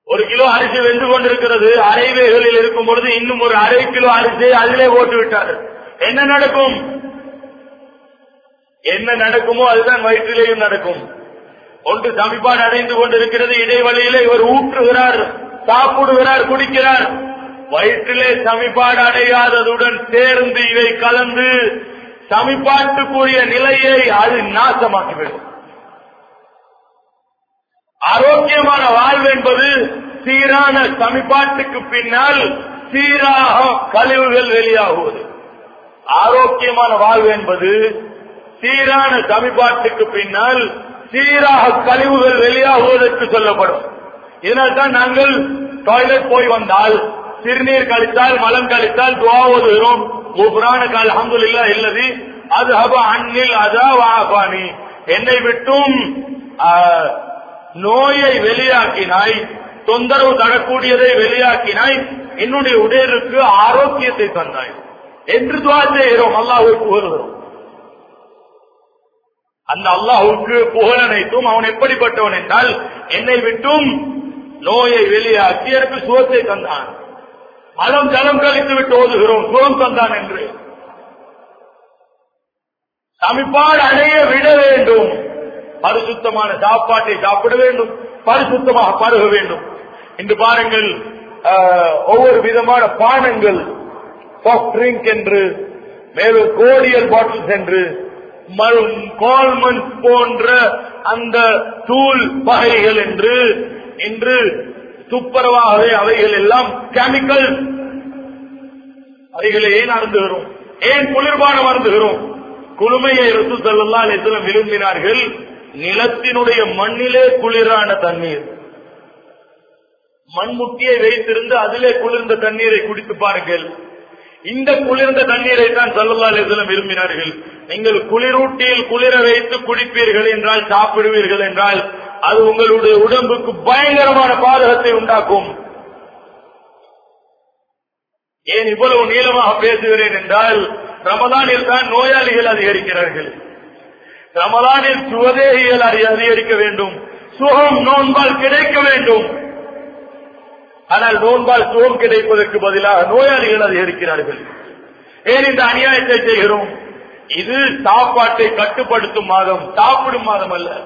ஒரு கிலோ அரிசி வெந்து கொண்டிருக்கிறது. அரை வேகலில் இருக்கும் பொழுது இன்னும் ஒரு அரை கிலோ அரிசியை அதிலே போட்டு விட்டார் என்ன நடக்கும்? என்ன நடக்குமோ அதுதான் வயிற்றிலேயும் நடக்கும். ஒன்று சமிபாடு அடைந்து கொண்டிருக்கிறது. இடைவெளியிலே இவர் ஊற்றுகிறார் சாப்பிடுகிறார் குடிக்கிறார். வயிற்றிலே சமிபாடு அடையாததுடன் சேர்ந்து இவை கலந்து சமிப்பாட்டுக்குரிய நிலையை அது நாசமாக்கிவிடும். ஆரோக்கியமான வாழ்வு என்பது சீரான சமிப்பாட்டுக்கு பின்னால் சீராக கழிவுகள் வெளியாகுவது. ஆரோக்கியமான வாழ்வு என்பது சீரான சமிபாட்டுக்கு பின்னால் சீராக கழிவுகள் வெளியாகுவதற்கு சொல்லப்படும். இதனால் தான் நாங்கள் டாய்லெட் போய் வந்தால் சிறுநீர் கழித்தால் மலம் கழித்தால் துவா ஓதுகிறோம். குபுரான கால் அஹமதுல்லா இல்லது அது ஹப அன்னில் அதா வாபானி என்னை விட்டும் நோயை வெளியாக்கினாய் தொந்தரவு தரக்கூடியதை வெளியாக்கினாய் என்னுடைய உடலுக்கு ஆரோக்கியத்தை தந்தாய். என்று துவா செய்கிறோம் அல்லாஹ்வை புகழ்கிறோம் அந்த அல்லாஹுக்கு புகழ் அனைத்தும் அவன் எப்படிப்பட்டவன் என்றால் என்னை விட்டும் நோயை வெளியாக்கி எனக்கு சுகத்தை தந்தான். மலம் ஜலம் கழித்து விட்டு ஓதுகிறோம் சுகம் தந்தான் என்று. சமிப்பாடு அடைய விட வேண்டும். பரிசுத்தமான சாப்பாட்டை சாப்பிட வேண்டும். பரிசுத்தமாக பருக வேண்டும். இன்று பாருங்கள் ஒவ்வொரு விதமான பானங்கள் சாஃப்ட் ட்ரிங்க் என்று மேலும் கோடியல் பாட்டில்ஸ் என்று கோல்மன் போன்ற அந்த தூள் வகைகள் என்று இன்று துப்புரவாகவே அவைகள் எல்லாம் கெமிக்கல் அவைகளை ஏன் அருந்துகிறோம்? ஏன் குளிர்பான மருந்துகிறோம் குளுமையை எடுத்து செல்லலாம் எத்தனை விரும்பினார்கள் நிலத்தினுடைய மண்ணிலே குளிரான தண்ணீர். மண்முட்டியை வைத்திருந்து அதிலே குளிர்ந்த தண்ணீரை குடித்து பாருங்கள். இந்த குளிர்ந்த தண்ணீரை தான் சல்லல்லாஹு விரும்பினார்கள். நீங்கள் குளிரூட்டியில் குளிர வைத்து குடிப்பீர்கள் என்றால் சாப்பிடுவீர்கள் என்றால் அது உங்களுடைய உடம்புக்கு பயங்கரமான பாதகத்தை உண்டாக்கும். ஏன் இவ்வளவு நீளமாக பேசுகிறேன் என்றால் ரமதானில் தான் நோயாளிகள் அதிகரிக்கிறார்கள். ரமதானில் சுவதேகிகள் அதிகரிக்க வேண்டும். சுகம் நோன்பால் கிடைக்க வேண்டும். ஆனால் நோன்பால் சுகம் கிடைப்பதற்கு பதிலாக நோயாளிகள் அதிகரிக்கிறார்கள். ஏன் இந்த அநியாயத்தை செய்கிறோம்? இது சாப்பாட்டை கட்டுப்படுத்தும் மாதம் சாப்பிடும் மாதம் அல்ல.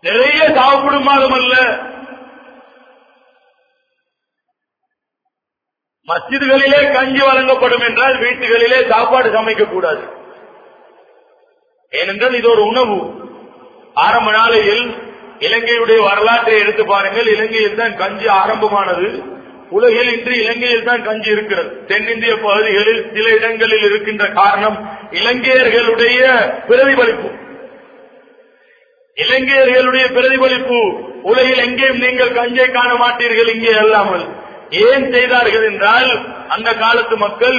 நிறைய சாப்பிடும் மாதம் அல்ல. மஸ்ஜிதுகளிலே கஞ்சி வழங்கப்படும் என்றால் வீட்டுகளிலே சாப்பாடு சமைக்க கூடாது. ஏனென்றால் இது ஒரு உணவு. ஆரம்ப நாளையில் இலங்கையுடைய வரலாற்றை எடுத்து பாருங்கள். இலங்கையில் தான் கஞ்சி ஆரம்பமானது. உலகில் இன்று இலங்கையில் தான் கஞ்சி இருக்கிறது. தென்னிந்திய பகுதிகளில் சில இடங்களில் இருக்கின்ற காரணம் இலங்கையர்களுடைய பிரதிபலிப்பு. இலங்கையர்களுடைய பிரதிபலிப்பு உலகில் எங்கேயும் நீங்கள் கஞ்சை காண மாட்டீர்கள் இங்கே அல்லாமல். ஏன் செய்தார்கள் என்றால் அந்த காலத்து மக்கள்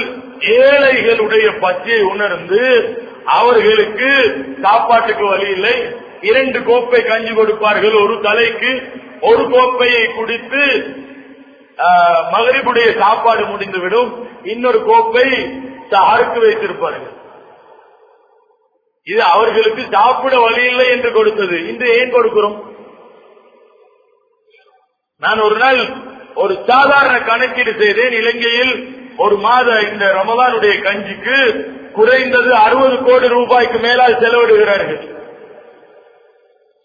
ஏழைகளுடைய பச்சையை உணர்ந்து அவர்களுக்கு சாப்பாட்டுக்கு வழி இல்லை இரண்டு கோப்பை கஞ்சி கொடுப்பார்கள். ஒரு தலைக்கு ஒரு கோப்பையை குடித்து ஆஹ், மகரிபுடைய சாப்பாடு முடிந்துவிடும். இன்னொரு கோப்பை சாருக்கு வைத்திருப்பார்கள். இது அவர்களுக்கு சாப்பிட வழி இல்லை என்று கொடுத்தது. இன்று ஏன் கொடுக்கிறோம்? நான் ஒரு நாள் ஒரு சாதாரண கணக்கீடு செய்தேன். இலங்கையில் ஒரு மாத இந்த ரமதானுடைய கஞ்சிக்கு குறைந்தது அறுபது கோடி ரூபாய்க்கு மேலால் செலவிடுகிறார்கள்.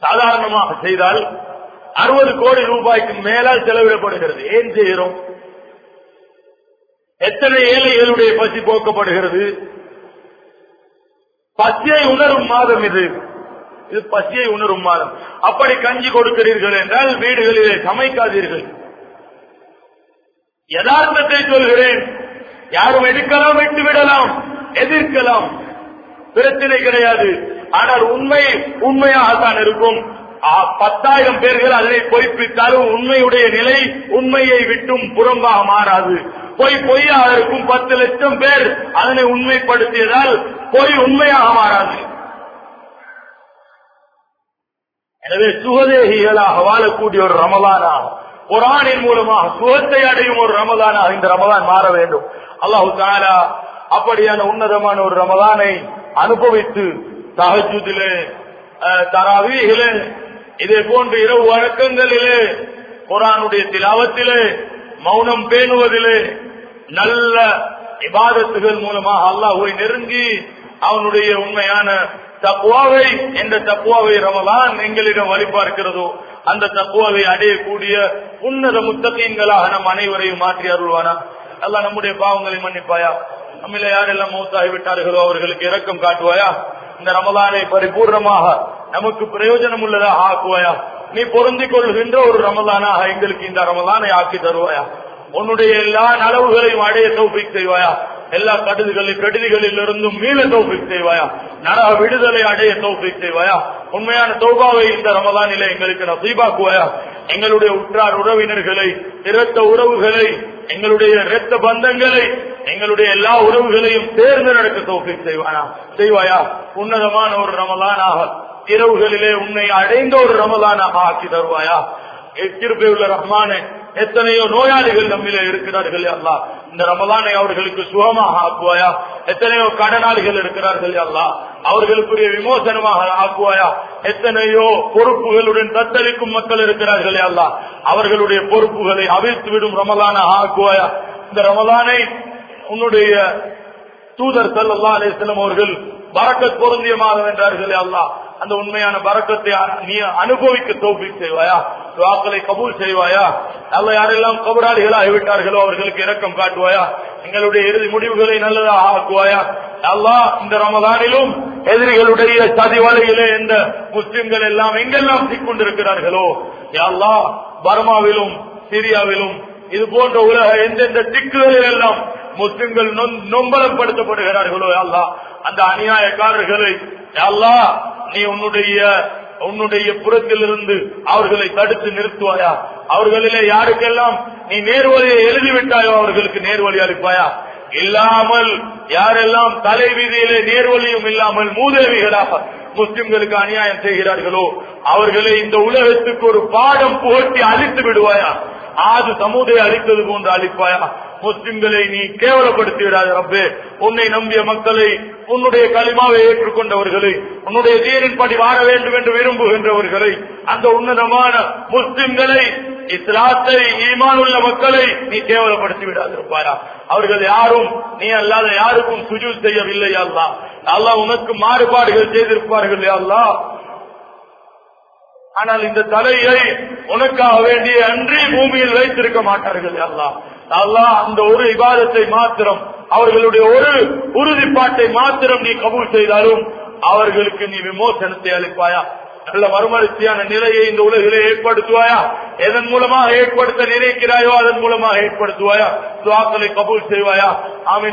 சாதாரணமாக செய்தால் அறுபது கோடி ரூபாய்க்கு மேலால் செலவிடப்படுகிறது. ஏன் செய்கிறோம்? எத்தனை ஏழைகளுடைய பசி போக்கப்படுகிறது? பசியை உணரும் மாதம் இது. இது பசியை உணரும் மாதம். அப்படி கஞ்சி கொடுக்கிறீர்கள் என்றால் வீடுகளிலே சமைக்காதீர்கள். யதார்த்தத்தை சொல்கிறேன். யாரும் எடுக்கலாம் விட்டு விடலாம் எதிர்க்கலாம். பிரச்சனை கிடையாது. ஆனால் உண்மை உண்மையாகத்தான் இருக்கும். பத்தாயிரம் பேர்கள் அதனை பொய்ப்பித்தாலும் உண்மையுடைய நிலை உண்மையை விட்டும் புறம்பாக மாறாது. பொய் பொய்யாக இருக்கும் பத்து லட்சம் பேர் அதனை உண்மைப்படுத்தியதால் பொய் உண்மையாக மாறாது. எனவே சுகதேகிகளாக வாழக்கூடிய ஒரு ரமதானாக குரானின் மூலமாக சுகத்தை அடையும் ஒரு ரமதானாக இந்த ரமதான் மாற வேண்டும். அல்லாஹு தாலா அப்படியான உன்னதமான ஒரு ரமதானை அனுபவித்து தஹஜுதிலே தராவீகிலே இதே போன்ற இரவு வழக்கங்களிலே குரானுடைய திலாவத்திலே மௌனம் பேணுவதிலே நல்ல இபாதத்துகள் மூலமாக அல்லாஹுவை நெருங்கி அவனுடைய உண்மையான தக்குவாவை எந்த தக்குவாவை ரமலான் எங்களிடம் வழிபார்க்கிறதோ அந்த தக்குவாவை அடையக்கூடிய உன்னத முத்தகீன்களாக நம் அனைவரையும் மாற்றி அருள்வானா? அல்லாஹ் நம்முடைய பாவங்களை மன்னிப்பாயா? நம்மள யாரெல்லாம் மூத்தாகி விட்டார்களோ அவர்களுக்கு இரக்கம் காட்டுவாயா? இந்த ரமலானை பரிபூர்ணமாக நமக்கு பிரயோஜனம் உள்ளதாக ஆக்குவாயா? நீ பொருந்திக் கொள்கின்ற ஒரு ரமலானாக எங்களுக்கு இந்த ரமலானை ஆக்கி தருவாயா? உன்னுடைய எல்லா நலவுகளையும் அடைய தௌபிக் செய்வாயா? எல்லா கடுதிகளில் கெடுதிகளில் இருந்தும் மீள தௌபிக் செய்வாயா? நரக விடுதலை அடைய தௌபிக் செய்வாயா? உண்மையான தௌபாவை இந்த ரமலானில எங்களுக்கு நசீபாக்குவாயா? எங்களுடைய உற்றார் உறவினர்களை இரத்த உறவுகளை எங்களுடைய இரத்த பந்தங்களை எங்களுடைய எல்லா உறவுகளையும் தேர்ந்து நடக்க தௌபிக் செய்வானா? செய்வாயா? உன்னதமான ஒரு ரமலானாக இரவுகளிலே உன்னை அடைந்த ஒரு ரமலானாக ஆக்கி தருவாயா? கிருபை உள்ள ரஹ்மானே எத்தனையோ நோயாளிகள் நம்மிலே இருக்கிறார்கள் அல்லா இந்த ரமலானை அவர்களுக்கு சுகமாக ஆக்குவாயா? எத்தனையோ கடனாளிகள் இருக்கிறார்கள் அல்லா அவர்களுக்குரிய விமோசனமாக ஆக்குவாயா? எத்தனையோ பொறுப்புகளுடன் தத்தளிக்கும் மக்கள் இருக்கிறார்கள் அல்லா அவர்களுடைய பொறுப்புகளை அவிழ்த்து விடும் ரமலான ஆக்குவாயா? இந்த ரமலானை உன்னுடைய தூதர் சல்லா அலிஸ்லம் அவர்கள் பறக்கத் பொருந்திய மாதம் என்றார்களே அல்லா அந்த உண்மையான பறக்கத்தை நீ அனுபவிக்க தோப்பி செய்வாயா? துவாக்களை கபூல் செய்வாயா? அல்ல யாரெல்லாம் கபராளிகள் ஆகிவிட்டார்களோ அவர்களுக்கு இரக்கம் காட்டுவாயா? எங்களுடைய இறுதி முடிவுகளை நல்லதாக ஆக்குவாயா? அல்லா இந்த ரமதானிலும் எதிரிகளுடைய சதிவலையிலே இந்த முஸ்லிம்கள் எல்லாம் எங்கெல்லாம் சிக்கொண்டிருக்கிறார்களோ அல்லா பர்மாவிலும் சிரியாவிலும் இது போன்ற உலக எந்தெந்த திக்குகளில் எல்லாம் முஸ்லிம்கள் நொம்பலப்படுத்தப்படுகிறார்களோ அல்லா அந்த அநியாயக்காரர்களை அல்லா நீ உன்னுடைய உன்னுடைய புறத்திலிருந்து அவர்களை தடுத்து நிறுத்துவாயா? அவர்களிலே யாருக்கெல்லாம் நீ நேர்வழியை எழுதிவிட்டாயோ அவர்களுக்கு நேர்வழி அளிப்பாயா இல்லாமல் யாரெல்லாம் தலைவீதியிலே நேர்வழியும் இல்லாமல் மூதேவிகளாக முஸ்லிம்களுக்கு அநியாயம் செய்கிறார்களோ அவர்களை இந்த உலகத்துக்கு ஒரு பாடம் புகட்டி அழித்து விடுவாயா? ஆது சமுதாய அளித்தது போன்று அழிப்பாயா? முஸ்லிம்களை நீ கேவலப்படுத்தி விடாத ரப்பே. உன்னை நம்பிய மக்களை உன்னுடைய களிமாவை ஏற்றுக்கொண்டவர்களை உன்னுடைய தீரின்படி வாழ வேண்டும் என்று விரும்புகின்றவர்களை அந்த உன்னதமான முஸ்லிம்களை இஸ்லாத்தை ஈமான் உள்ள மக்களை நீ கேவலப்படுத்தி விடாதிருப்பாரா அவர்கள் யாரும் நீ அல்லாத யாருக்கும் சுஜி செய்யவில்லை அல்லா அல்லா உனக்கு மாறுபாடுகள் செய்திருப்பார்கள் அல்லா ஆனால் இந்த தலையை உனக்காக வேண்டிய அன்றி பூமியில் வைத்திருக்க மாட்டார்கள் அல்லா அல்லாஹ் அந்த ஒரு விவாதத்தை மாத்திரம் அவர்களுடைய ஒரு உறுதிப்பாட்டை மாத்திரம் நீ கபூல் செய்தாலும் அவர்களுக்கு நீ விமோசனத்தை அளிப்பாயா? நல்ல மறுமலர்ச்சியான நிலையை இந்த உலகிலே ஏற்படுத்துவாயா? எதன் மூலமாக ஏற்படுத்த நினைக்கிறாயோ அதன் மூலமாக ஏற்படுத்துவாயா? துவாக்களை கபூல் செய்வாயா? ஆமீன்.